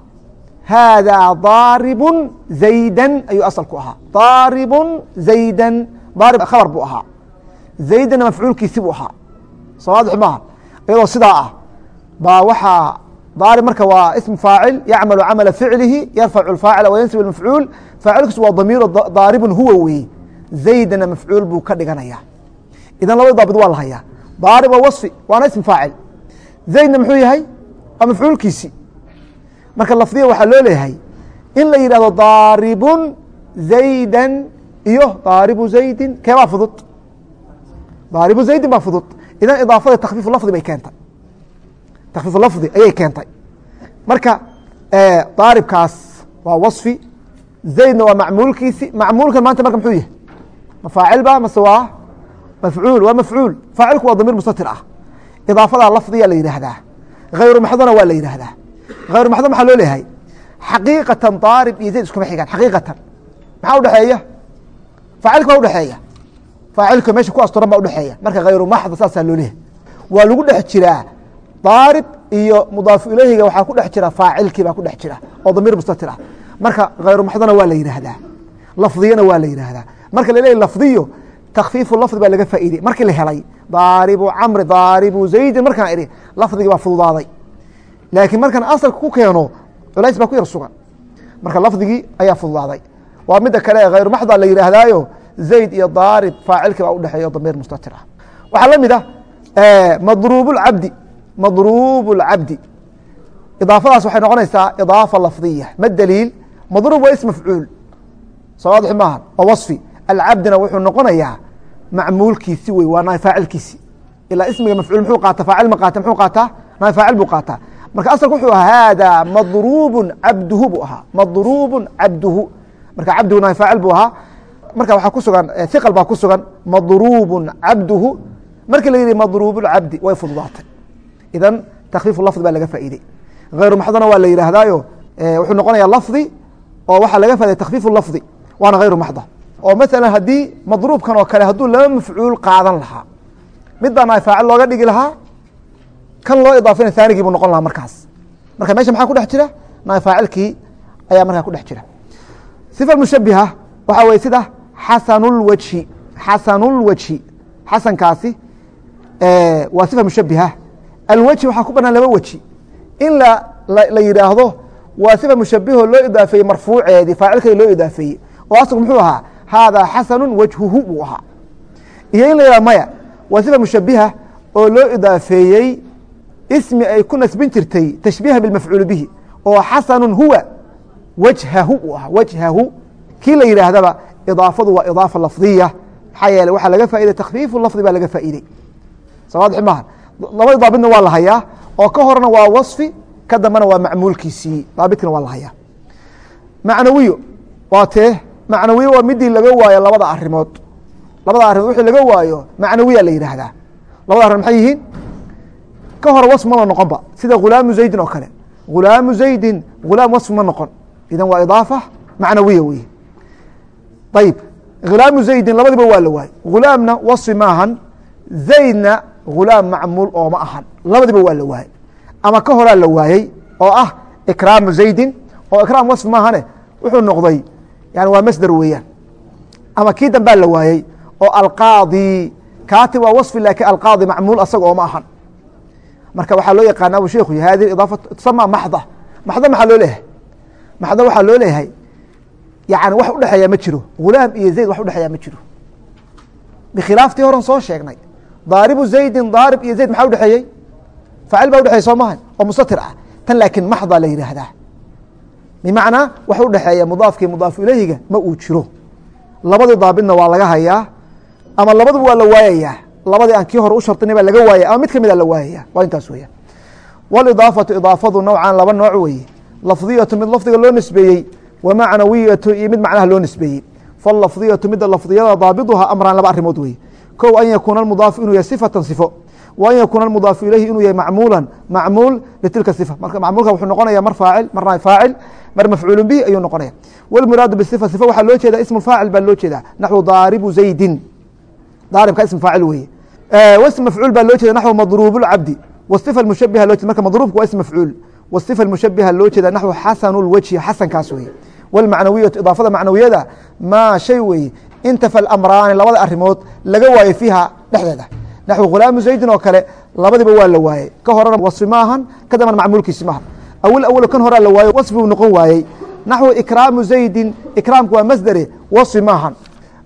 haadaa daaribun zaydan ayuu asalku ahaa. Daaribun zaydan daarib khabar buu ahaa. Zaydanna mafcuulkiisi buu ahaa. Sawaadix maaha iyadoo sidaa ah baa waxaa daarib marka waa ism faacil yacmalu camala ficlihi yarfacu faacila wayansib mafcuul faacilkiisu waa damiiro daaribun huwa weeye. Zaydana mafcuul buu ka dhiganaya idan labada daabid waa la hayaa. Daarib waa wasfi waana ism faacil. Zaydna muxuu yahay? Waa mafcuulkiisi marka lafdiya waxaa loo leeyahay in la yidhahdo daaribun zaydan iyo daaribu zaydin keebaa fudud? Daaribu zaydin baa fudud. Idan idaafada takfiifu lafdi bay keentay. Takfiifu lafdi ayay keentay. Marka daaribkaas waa wasfi zaydna waa macmuulkiisi macmuulkan maanta marka muxuu yahay? Ma faacil ba mase waa mafcuul waa mafcuul. Faacilku waa damiir mustatir ah. Idaafadaa lafdiya la yidhaahdaa. Hayru maxdona waa la yidhaahdaa hayru maxdo maxaa loo leeyahay? Xaqiiqatan daarib iyo zayd iskuma xigaan xaqiiqatan. Maxaa udhexeeya faacilka waa udhexeeya faacilka meesha ku asturan baa udhexeeya marka hayru maxda saasaa loo leeyahay. Waa lagu dhex jiraa daarib iyo mudaafu ilayhiga waxaa ku dhex jira faacilkii baa ku dhex jira oo damiir mustatir ah. Marka hayru maxdona waa la yidhaahdaa lafdiyana waa la yidhaahdaa marka laleeyahy lafdiyo takfiifu lafdi baa laga faa'iidey markii la helay daaribu camri daaribu zaydin markaan idhi lafdigii baa fududaaday laakiin markaan asalka ku keeno culays baa ku yar sugan. Marka lafdigii ayaa fudulaaday waa midda kale ee hayrumaxda la yidhaahdaayo zayd iyo daarib faacilkii baa udhexeeya damiir mustatir ah. Waxaa la mid ah eh, madruubulcabdi madruubulcabdi idaafadaas waxay noqonaysaa idaafa lafdiya ma daliil madruub waa is mafcuul. Soo waadix maaha waa wasfi. Alcabdina wuxuu noqonayaa macmuulkiisi wey waa naayfaacilkiisi ilaa ismiga mafcuul muxuu qaata faacil ma qaata muxuu qaataa naayfaacil buu qaataa marka asalku wuxuu ahaa haadaa madruubu cabduhu buu ahaa. Madruubu cabduhu. Marka cabduhu naay faacil buu ahaa. Marka waxaa ku sugan hiqal baa ku sugan madruubu cabduhu. Markii la yihi madruub اcabdi way fududaatay idan takfiifu lafdi baa laga faa'iidey hayru maxdona waa la yidhaahdaayo wuxuu noqonaya lafdi oo waxaa laga faaday takfiif lafdi waana hayru maxda. Oo maala haddii madruubkan oo kale hadduu laba mafcuul qaadan lahaa mid baa naay faacil looga dhigi lahaa kan loo idaafina haanigii buu noqon lahaa markaas. Marka meesha maxaa ku dhex jira? Faacilkii ayaa markaa ku dhex jira. Sifa mushabiha waxaa weye sida xasanulwajhi xasanulwajhi xasankaasi waa sifa mushabiha alwejhi waxaa ku banaan laba weji in la yidhaahdo waa sifa mushabiho loo idaafeeyey marfuuceedii faacilkeedi loo idaafeeyey. Oo asgu muxuu ahaa? Haadaa xasanu wajhuhu buu ahaa. Iyo in la yidhah maya waa sifa mushabiha oo loo idaafeeyey ismi ay ku nasbin jirtay tashbiiha bilmafcuul bihi oo xasanu huwa wajhahu uu ahaa wajhahu kii la yidhaahdaba idaafadu waa idaafa lafdiya maxaa yeele waxaa laga faa'iday takfiifu lafdi baa laga faa'iidey sawaadix maaha labadi daabitna waa la hayaa oo ka horena waa wasfi ka dambena waa macmuulkiisii daabitkana waa la hayaa. Macnawiyo waa tee macnawiyo waa midii laga waayo labada arimood labada arimood wixii laga labada ka hore wasf mana noqonba sida hulaamu zaydin oo kale. Hulaamu zaydin hulaam wasf ma noqon. Idan waa idaafa macnawiya wey ayib hulaamu zaydin labadiba waa la waayey. Hulaamna wasfi maahan zaydna hulaam macmuul oo ahan. Labadiba waa la waayey. Ama ka horaa la waayey oo ah ikraamu zaydin oo ikraam wasf maahane wuxuu noqday yani waa masder weeyaan. Ama kii dambaa la waayey oo alqaadi. Kaati waa wasfi laakiin alqaadi macmuul asaga oo ahan marka waxaa loo yaqaana abu sheikhu hadi idaafa tusama maxda. Maxda maxaa loo leeyahay? Maxda waxaa loo leeyahay yani wax udhexeeya ma jiro. Hulaam iyo zayd wax udhexeeya ma jiro. Bikhilaaftii horan soo sheegnay. Daaribu zaydin daarib iyo zayd maxaa udhexeeyey faacil baa udhexeey soo maha oo mustatir ah. Tan laakiin maxda la yidhaahdaa. Bimacnaa wax udhexeeya mudaafkii mudaafu ilayhiga ma uu jiro. Labadii daabitna waa laga hayaa ama labaduba waa la waayayaa labadii aan kii hore u shartinay baa laga waayay ama mid ka mida la waayaya. Waa intaas weeyaan. Walidaafatu idaafadu nowcan laba nooc weeye. Lafdiyatu mid lafdiga loo nisbeeyey wa macnawiyatu iyo mid macnaha loo nisbeeyey. Falafdiyatu midda lafdiyada daabiduha amraan laba arimood weye kow an yakuuna almudaafu inuu yahay sifatan sifo w an yakuuna almudaafu ilayhi inuu yahay macmuulan macmuul litilka sifa. Marka macmuulka wuxuu noqonaya mar faacil marna faacil mar mafcuulu bihi ayuu noqonaya wاlmuraadu bsifa sifa waxaa loo jeeda ismu faacil baa loo jeedaa naxwu daaribu zaydin. Daaribka ism faacil weye wasm mafcuul baa loo jeeda naxwu madruub اlcabdi wasifa mushabiha loo jeeda marka madruubka waa ism mafcuul wasifa mushabiha loo jeeda naxwu xasanu lwajhi xasankaas weye wاlmacnawiyatu idaafada macnawiyada maa shay weeye. Intafa alamraani labada arimood laga waayo fiiha dhexdeeda. Naxwu khulaamu zaydin oo kale labadiba waa la waayey. Ka horena wasfi maahan ka dambana macmuulkiisi maaha awil awalo kan horaa la waayo wasfi uu noqon waayey. Naxwu ikraamu zaydin ikraamku waa masdere wasfi maahan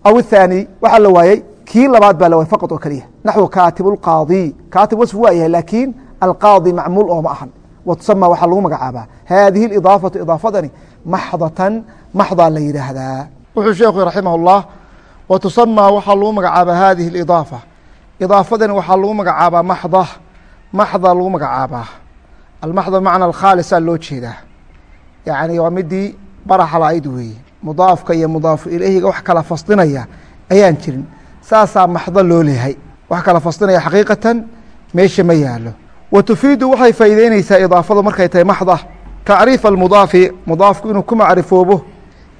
aw ithaani waxaa la waayey kii labaad baa la waayey faqad oo keliya naxwu kaatib اlqaadi kaatib wasfi waa yahay laakiin alqaadi macmuul oo ma ahan wa tusama waxaa lagu magacaabaa haadihi اidaafatu idaafadani maxdatan maxdaa la yidhaahdaa wuxuu sheekhu raximah اllah wa tusama waxaa lagu magacaabaa hadihi اidaafa idaafadani waxaa lagu magacaabaa maxda maxda lagu magacaabaa almaxda macna alkhaalisa loo jeedaa yani waa midii baraxa la-ayd weeye mudaafka iyo mudaafu ilayhiga wax kala faslinaya ayaan jirin saasaa maxdo loo leeyahay wax kala faslinaya xaqiiqatan meesha ma yaalo wa tufiidu waxay faa'iideyneysaa idaafadu markay tahay maxda. Tacriifa almudaafi mudaafku inuu ku macrifoobo.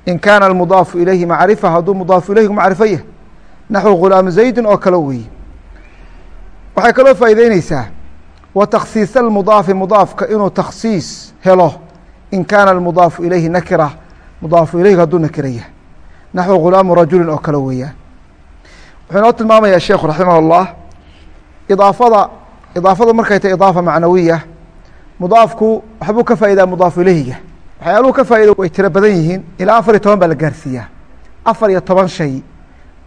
In kaana almudaafu ilayhi macrifa hadduu mudaafu ilayhigu macrifo yahay. Naxwu khulaamu zaydin oo kale weeye. Waxay kaloo faa'iideyneysaa wa takhsiis almudaafi mudaafka inuu takhsiis helo. In kaana almudaafu ilayhi nakira mudaafu ilayhigu hadduu nakira yahay. Naxwu khulaamu rajulin oo kale weeyaan wuxuu inoo tilmaamayaa sheekhu raximah اllah idaafada idaafadu markay tahay idaafa macnawiya mudaafku waxbuu ka faa'idaa mudaafu ilayhiga waxyaaluhu ka faa'ido way tiro badan yihiin. Ilaa afar iyo toban baa la gaarsiiyaa. Afar iyo toban shay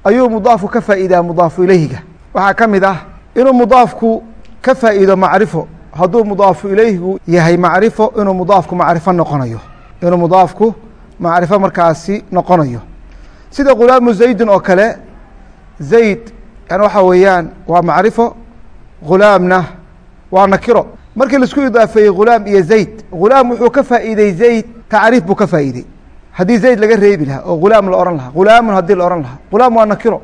ayuu mudaafku ka faa'idaa mudaafu ilayhiga waxaa ka mid ah inuu mudaafku ka faa'iido macrifo hadduu mudaafu ilayhigu yahay macrifo inuu mudaafku macrifo noqonayo. Inuu mudaafku macrifo markaasi noqonayo. Sida khulaamu zaydin oo kale zayd yani waxaa weeyaan waa macrifo khulaamna waa nakiro. Markii la isku idaafeeyey khulaam iyo zayd khulaam wuxuu ka faa'iidey zayd tacriif buu ka faa'iidey haddii zayd laga reebi lahaa oo khulaam la ohan lahaa khulaamun haddii la ohan lahaa khulaam waa nakiro.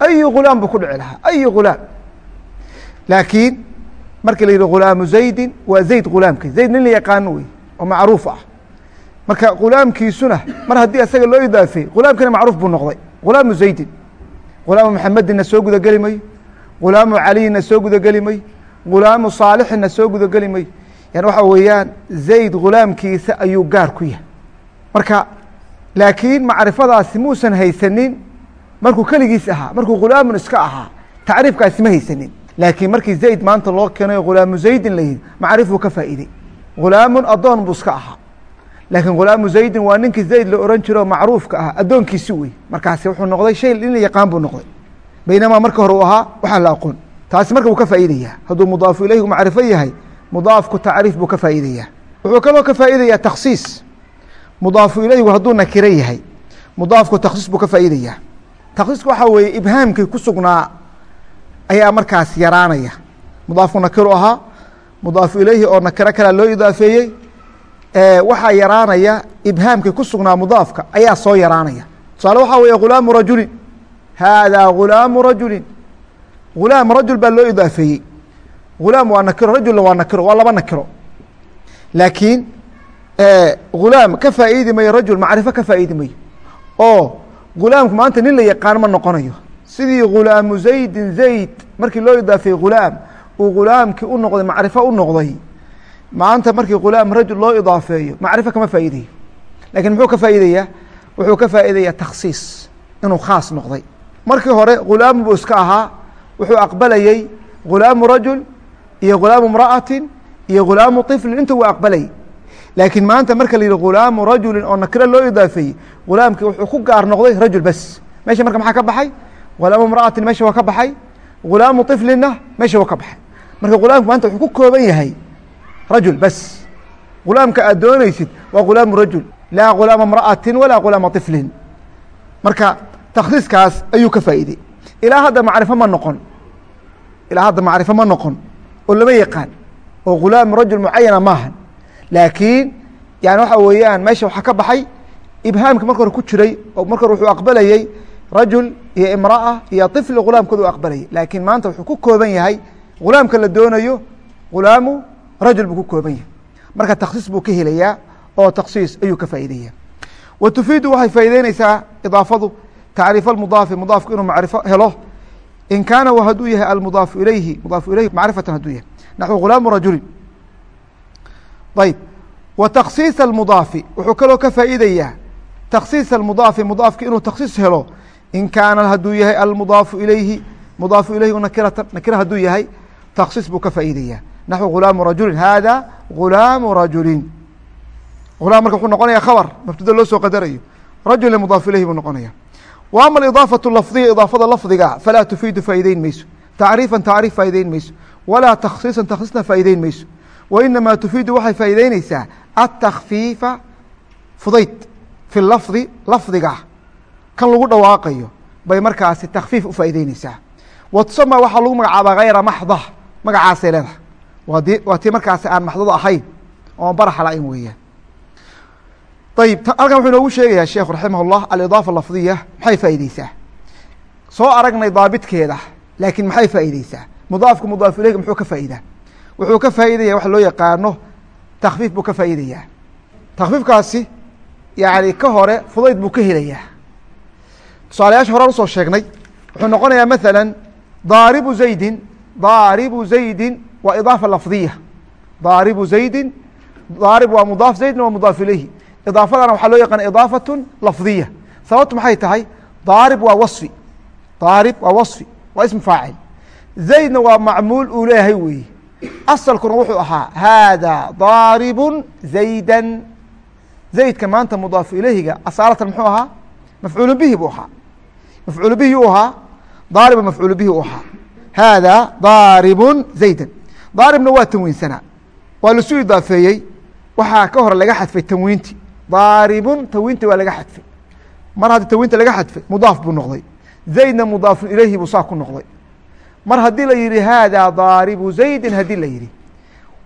Ayu khulaam buu ku dhici lahaa ayu khulaam laakiin markii la yidhi khulaamu zaydin waa zayd khulaamka zayd nin la yaqaano wey oo macruuf ah. Marka ghulaamkiisuna mar haddii isaga loo idaafeeyey ghulaamkina macruuf buu noqday ghulaamu zaydin ghulaamu maxamedinna soo gudageli mayo ghulaamu caliyinna soo gudageli mayo ghulaamu saalixinna soo gudageli mayo yani waxa weeyaan zayd ghulaamkiisa ayuu gaar ku yahay marka laakiin macrifadaasi muusan haysanin markuu keligiis ahaa markuu ghulaamun iska ahaa tacriifkaasi ma haysanin laakiin markii zayd maanta loo keenay ghulaamu zaydin la yihi macrif buu ka faa'iidey ghulaamun addoon buu iska ahaa laakiin ghulaamu zaydin waa ninkii zayd la oran jiro macruufka ah addoonkiisi wey markaasi wuxuu noqday shay in yaqaan buu noqday. Baynamaa marka hore uu ahaa waxaan la aqoon. Taasi marka wuu ka faa'iidayaa hadduu mudaafu ilayhi macrifo yahay mudaafku tacriif buu ka faa'iidayaa wuxuu kaloo ka faa'iidayaa takhsiis mudaafu ilayhigu hadduu nakiro yahay mudaafku takhsiis buu ka faa'iidayaa takhsiisku waxaa weeye ibhaamkii ku sugnaa ayaa markaas yaraanaya. Mudaafku nakiru ahaa mudaafu ilayhi oo nakiro kalea loo idaafeeyey waxaa yaraanaya ibhaamkii ku sugnaa mudaafka ayaa soo yaraanaya. Tusaale waxaa weeye ghulaamu rajulin. Haadaa ghulaamu rajulin. Ghulaam rajul baa loo idaafeeyey. Ghulaam waa nakiro rajulna waa nakiro waa laba nakiro. Laakiin ghulaam ka faa'iidi mayo rajul macrifo ka faa'iidi mayo. Oo ghulaamku maanta nin la yaqaan ma noqonayo. Sidii ghulaamu zaydin zayd markii loo idaafeeyey ghulaam uu ghulaamkii u noqday macrifo u noqday maanta markii ghulaam rajul loo idaafeeyo macrifo kama faa'iidayo laakiin muxuu ka faa'iidayaa wuxuu ka faa'iidayaa takhsiis inuu khaas noqday. Markii hore ghulaamu buu iska ahaa wuxuu aqbalayey ghulaamu rajul iyo ghulaamu imra'atin iyo ghulaamu طiflin inta wuu aqbalayay laakiin maanta marka la ghulaamu rajulin oo nakiro loo idaafeeyey ghulaamkii wuxuu ku gaar noqday rajul bes meesha marka maxaa ka baxay? Ghulaamu imra'atin meesha waa ka baxay. Ghulaamu طiflinna meesha waa ka baxay. Marka ghulaamku maanta wuxuu ku kooban yahay rajul bes ghulaamka aad doonaysid waa ghulaamu rajul laa ghulaama imra'atin walaa ghulaama طiflin marka takhsiiskaas ayuu ka faa'iidey ilaa hadda macrifo ma noqon ilaa hadda macrifo ma noqon oo lama yaqaan oo ghulaam rajul mucayana maahan laakiin yani waxa weeyaan meesha waxaa ka baxay ibhaamka marka hore ku jiray oo marka hore wuxuu aqbalayey rajul iyo imra'a iyo طifli ghulaamkooda u aqbalayay laakiin maanta wuxuu ku kooban yahay ghulaamka la doonayo ghulaamu rajul buu ku kooban yahay. Marka takhsiis buu ka helayaa oo takhsiis ayuu ka faa'iidaya wa tufiidu waxay faa'ideyneysaa idaafadu tacriif almudaafi mudaafku inuu macrifo helo. In kaana w hadduu yahay almudaafu ilayhi mudaafu ilayhi macrifatan hadduu yahay. Naxو ghulaamu rajulin. Ayb wa takhsiis almudaafi wuxuu kaloo ka faa'iidayaa takhsiis almudaafi mudaafki inuu takhsiis helo. In kaana hadduu yahay almudaafu ilayhi mudaafu ilayhi nakiratan nakira hadduu yahay takhsiis buu ka faa'iidaya naxو gulaamu rajulin hada gulaamu rajulin gulaam marka wuxuu noqonaya khabar mabtada loo soo qadarayo. rajulin mudaafu ilayhi buu noqonaya w ama alidaafatu lafdiya idaafada lafdiga falaa tufiidu faa'ideyn mayso tacriifan tacriif faa'ideyn mayso walaa takhsiisan takhsiisna faa'ideyn mayso wa inamaa tufiidu waxay faa'ideyneysaa atakfiifa fudayd fi lafdi lafdiga kan lagu dhawaaqayo bay markaasi takfiif u faa'ideyneysaa wa tusama waxaa lagu magacaabaa hayra maxdah magacaasay leedahay waa tii markaasi aan maxdada ahayn oo baraxa la-in weeyaan. Ayib halkan wuxuu inoogu sheegayaa sheekhu raximah اllah alidaafa lafdiya maxay faa'iideysaa soo aragnay daabitkeeda laakiin maxay faa'iideysaa mudaafku mudaaf ilayga muxuu ka faa'iidaa? Wuxuu ka faa'iidaya waxa loo yaqaano takfiif buu ka faa'iidayaa. Takfiifkaasi yani ka hore fudayd buu ka helayaa. Tusaalayaasha horaan u soo sheegnay wuxuu noqonayaa maثala daaribu zaydin daaribu zaydin waa idaafa lafdiya daaribu zaydi daarib waa mudaaf zaydna waa mudaaf ilayhi. Idaafadana waxaa loo yaqaana idaafatun lafdiya sababtu maxay tahay? Daarib waa wasfi. Daarib waa wasfi. Waa ismu faacil. Zaydna waa macmuul uu leeyahay weeye asalkuna wuxuu ahaa haada daaribu zayda zaydka maanta mudaafu ilayhiga asaalatan muxuu ahaa? Mafcuulu bihi buu ahaa. Mafcuulu bihi u ahaa daaribu mafcuulu bihi u ahaa. Haada daaribu zayda daaribna waa tanwiinsanaa waa lasu idaafeeyey. Waxaa ka hore laga xadfay tanwiinti. Daaribun tanwiinta waa laga xadfay. Mar haddii tanwiinta laga xadfay mudaaf buu noqday. Zaydna mudaafun ilayhi buu saa ku noqday. Mar haddii la yihi haada daaribu zaydin haddii la yihi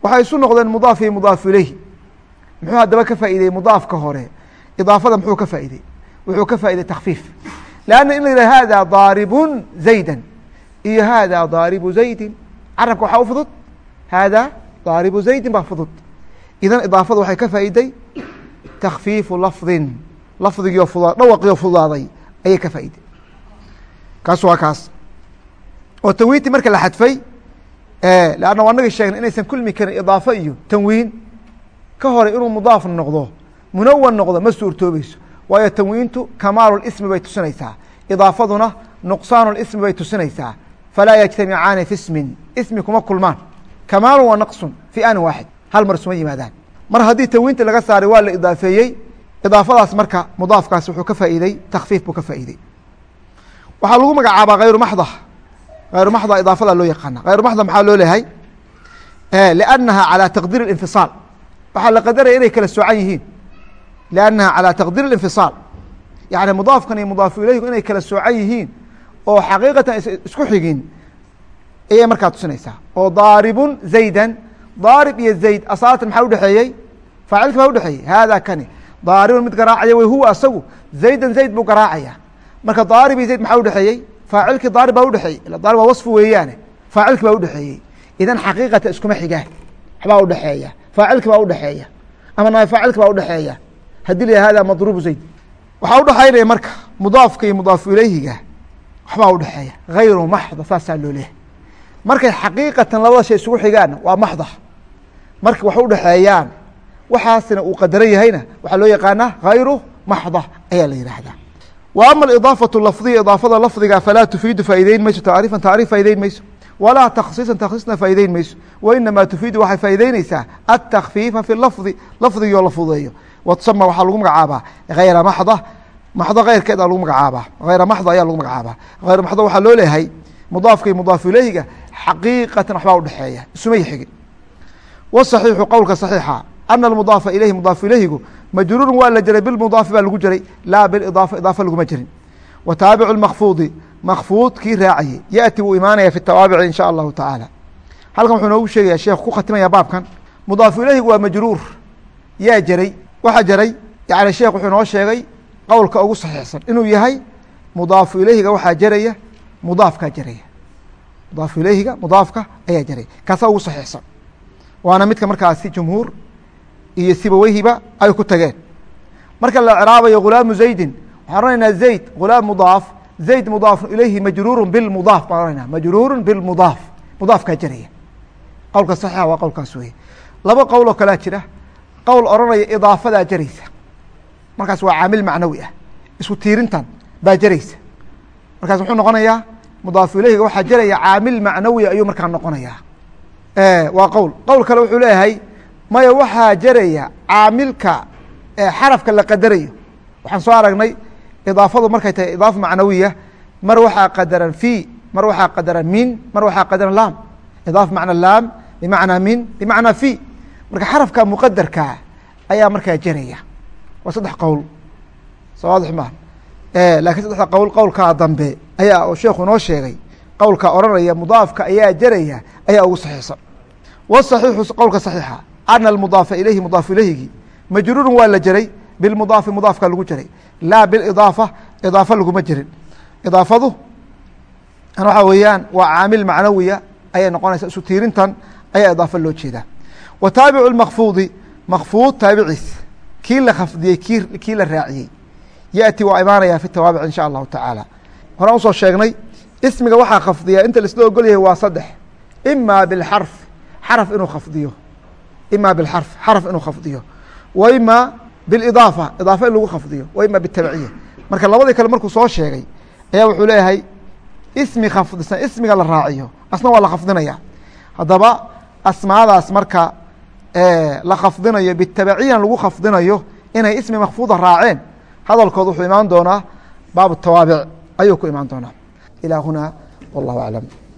waxay isu noqdeen mudaaf iyo mudaaf ilayhi. Muxuu haddaba ka faa'iideyey mudaafka hore. Idaafada muxuu ka faa'iidey wuxuu ka faa'iday takfiif lanna in la yihah hada daaribun zayda iyo hada daaribu zaydin carabka waxaa u fudud hada daaribu zaydin baa fudud idan idaafada waxay ka faa'iday takfiifu lafdin lafdigiio fuda dhawaqiio fudaaday ayay ka faa'iday kaas waa kaas oo tanwiintii marka la xadfay lanna anagii sheegna inaysan kulmi karin idaafo iyo tanwiin ka hore inuu mudaaf noqdo munawan noqdo ma suurtoobayso waayo tanwiintu kamaalu ismi bay tusinaysaa idaafaduna nuqsaanu ismi bay tusinaysaa falaa yajtamicaani fi ismin ismi kuma kulmaan kamaalu wa naqsun fi anin waaxid hal mar isuma yimaadaan. Mar haddii tawiinta laga saaray waa la idaafeeyey idaafadaas marka mudaafkaas wuxuu ka faa'iidey takfiif buu ka faa'iidey waxaa lagu magacaabaa hayru maxda hayru maxda idaafadaa loo yaqaana. Hayru maxda maxaa loo leeyahay eh, liannaha calaa taqdiiri اlinfisaal waxaa la qadaraya inay kala soocan yihiin. Liannaha calaa taqdiiri اlinfisaal yacni mudaafkan iyo mudaafu ilayhu inay kala soocan yihiin oo xaqiiqatan isku xigin ayay markaa tusinaysaa. Oo daaribun zaydan daarib iyo zayd asaatan maxaa udhexeeyey faacilki baa udhexeeyey hada kani. Daaribun mid garaacaya wey huwa asagu. Zaydan zayd buu garaacaya. Marka daarib zayd maxaa udhexeeyey faacilkii daarib baa udhexeeyey ila daarib waa wasfu weeyaane. Faacilki baa udhexeeyey idan xaqiiqata iskuma xigaan waxbaa udhexeeya faacilki baa udhexeeya ama naay faacilki baa udhexeeya haddii la hada madrubu zayd. Waxaa udhexaynaya marka mudaafka iyo mudaafu ilayhiga waxbaa udhexeeya hayru maxda saasaa loo leehay markay xaqiiqatan labada shay isugu xigaan waa maxda marka wax udhexeeyaan waxaasina uu qadaran yahayna waxaa loo yaqaanaa hayru maxda ayaa la yihahdaa wa ama alidaafaةu lafdiya idaafada lafdiga falaa tufiidu faa'ideyn mayso tacriifan tacriif faa'ideyn mayso. Walaa takhsiisan takhsiisna faa'ideyn mayso. Wa inamaa tufiidu waxay faa'ideyneysaa atakfiifa fi lafdi lafdigoo la fudeeyo watusama waxaa lagu magacaabaa hayra maxda maxdo keyrkeeda lagu magacaabaa. Hayra maxda ayaa lagu magacaabaa. Hayra maxda waxaa loo leeyahay mudaafka iyo ilayhiga xaqiiqatan waxbaa udhexeeya isumay xigin. Wasaxiixu qowlka saxiixa ana almudaafa ilayhi mudaafu ilayhigu majruurun waa la jiray bilmudaafi baa lagu jiray laa bilidaafa idaafa laguma jirin. Wa taabicu makfuudi makfuud kii raacayey yaأti wuu imaanaya fi tawaabici in sha allahu tacaala halkan wuxuu noogu sheegaya sheekh ku khatimaya baabkan mudaafu ilayhigu waa majruur. Yaa jaray waxaa jaray yani sheekh wuxuu noo sheegay qowlka ugu saxiixsan. Inuu yahay mudaafu ilayhiga waxaa jaraya mudaafkaa jaraya mudaafu ilayhiga mudaafka ayaa jaraya kaasaa ugu saxiixsan. Waana midka markaasi jumhuur iyo sibaweyhiba ay ku tageen. Marka la craabayo gulaamu zaydin waxaan oranaynaa zayd gulaam mudaaf. Zayd mudaaf ilayhi majruuru bilmudaaf baan oranayna. Majruuru bilmudaaf mudaafkaa jaraya qowlka saxiixa waa qowlkaas weye laba qowl oo kalea jira. Qowl oranaya idaafadaa jaraysa. Markaas waa caamil macnawi ah. Isku tiirintan baa jaraysa. Markaas muxuu noqonayaa mudaafu ilayhiga waxaa jaraya caamil macnawi ayuu markaa noqonayaa. Waa qowl. Qowl kale wuxuu leeyahay maya waxaa jaraya caamilka xarafka la qadarayo. Waxaan soo aragnay idaafadu markay tahay idaafa macnawiya mar waxaa qadaran fi mar waxaa qadaran min mar waxaa qadaran laam. Idaafa macna laam bimacnaa min bimacnaa fi. Marka xarafka muqadarkaa ayaa markaa jaraya waa saddex qowl. Soo waadix maa lakiin saddexda qowl qowlkaa dambe ayaa sheekhu inoo sheegay. Qowlka oranaya mudaafka ayaa jaraya ayaa ugu saxiixsan wsaxiixu qowlka saxiixa ana almudaafa ilayhi mudaafu ilayhigi majruurun waa la jeray bilmudaafi mudaafka lagu jeray laa bilidaafa idaafa laguma jirin. Idaafadu waxaa weeyaan waa caamil macnawiya ayay noqonaysa isu tiirintan ayaa idaafa loo jeedaa. Wa taabicu makfuudi makfuud taabiciis kii la khafdiyey ki kii la raaciyey yaأti waa imaanaya fi tawaabic in sha allahu tacaala horaan u soo sheegnay ismiga waxaa khafdiya inta laisla ogol yahay waa saddex. Ima bilxarf xaraf inuu khafdiyo. Ima bilxarf xaraf inuu khafdiyo. Wa ima bilidaafa idaafa in lagu khafdiyo. Wa ima bitabciya marka labadii kale markuu soo sheegay ayaa wuxuu leeyahay ismi khafdisan ismiga la raaciyo. Asna waa la khafdinaya. Haddaba asmaadaas marka la khafdinayo bitabciyan lagu khafdinayo inay ismi makfuuda raaceen hadalkood wuxuu imaan doonaa baabu tawaabic ayuu ku imaan doonaa. Ilaa huna wallahu aclam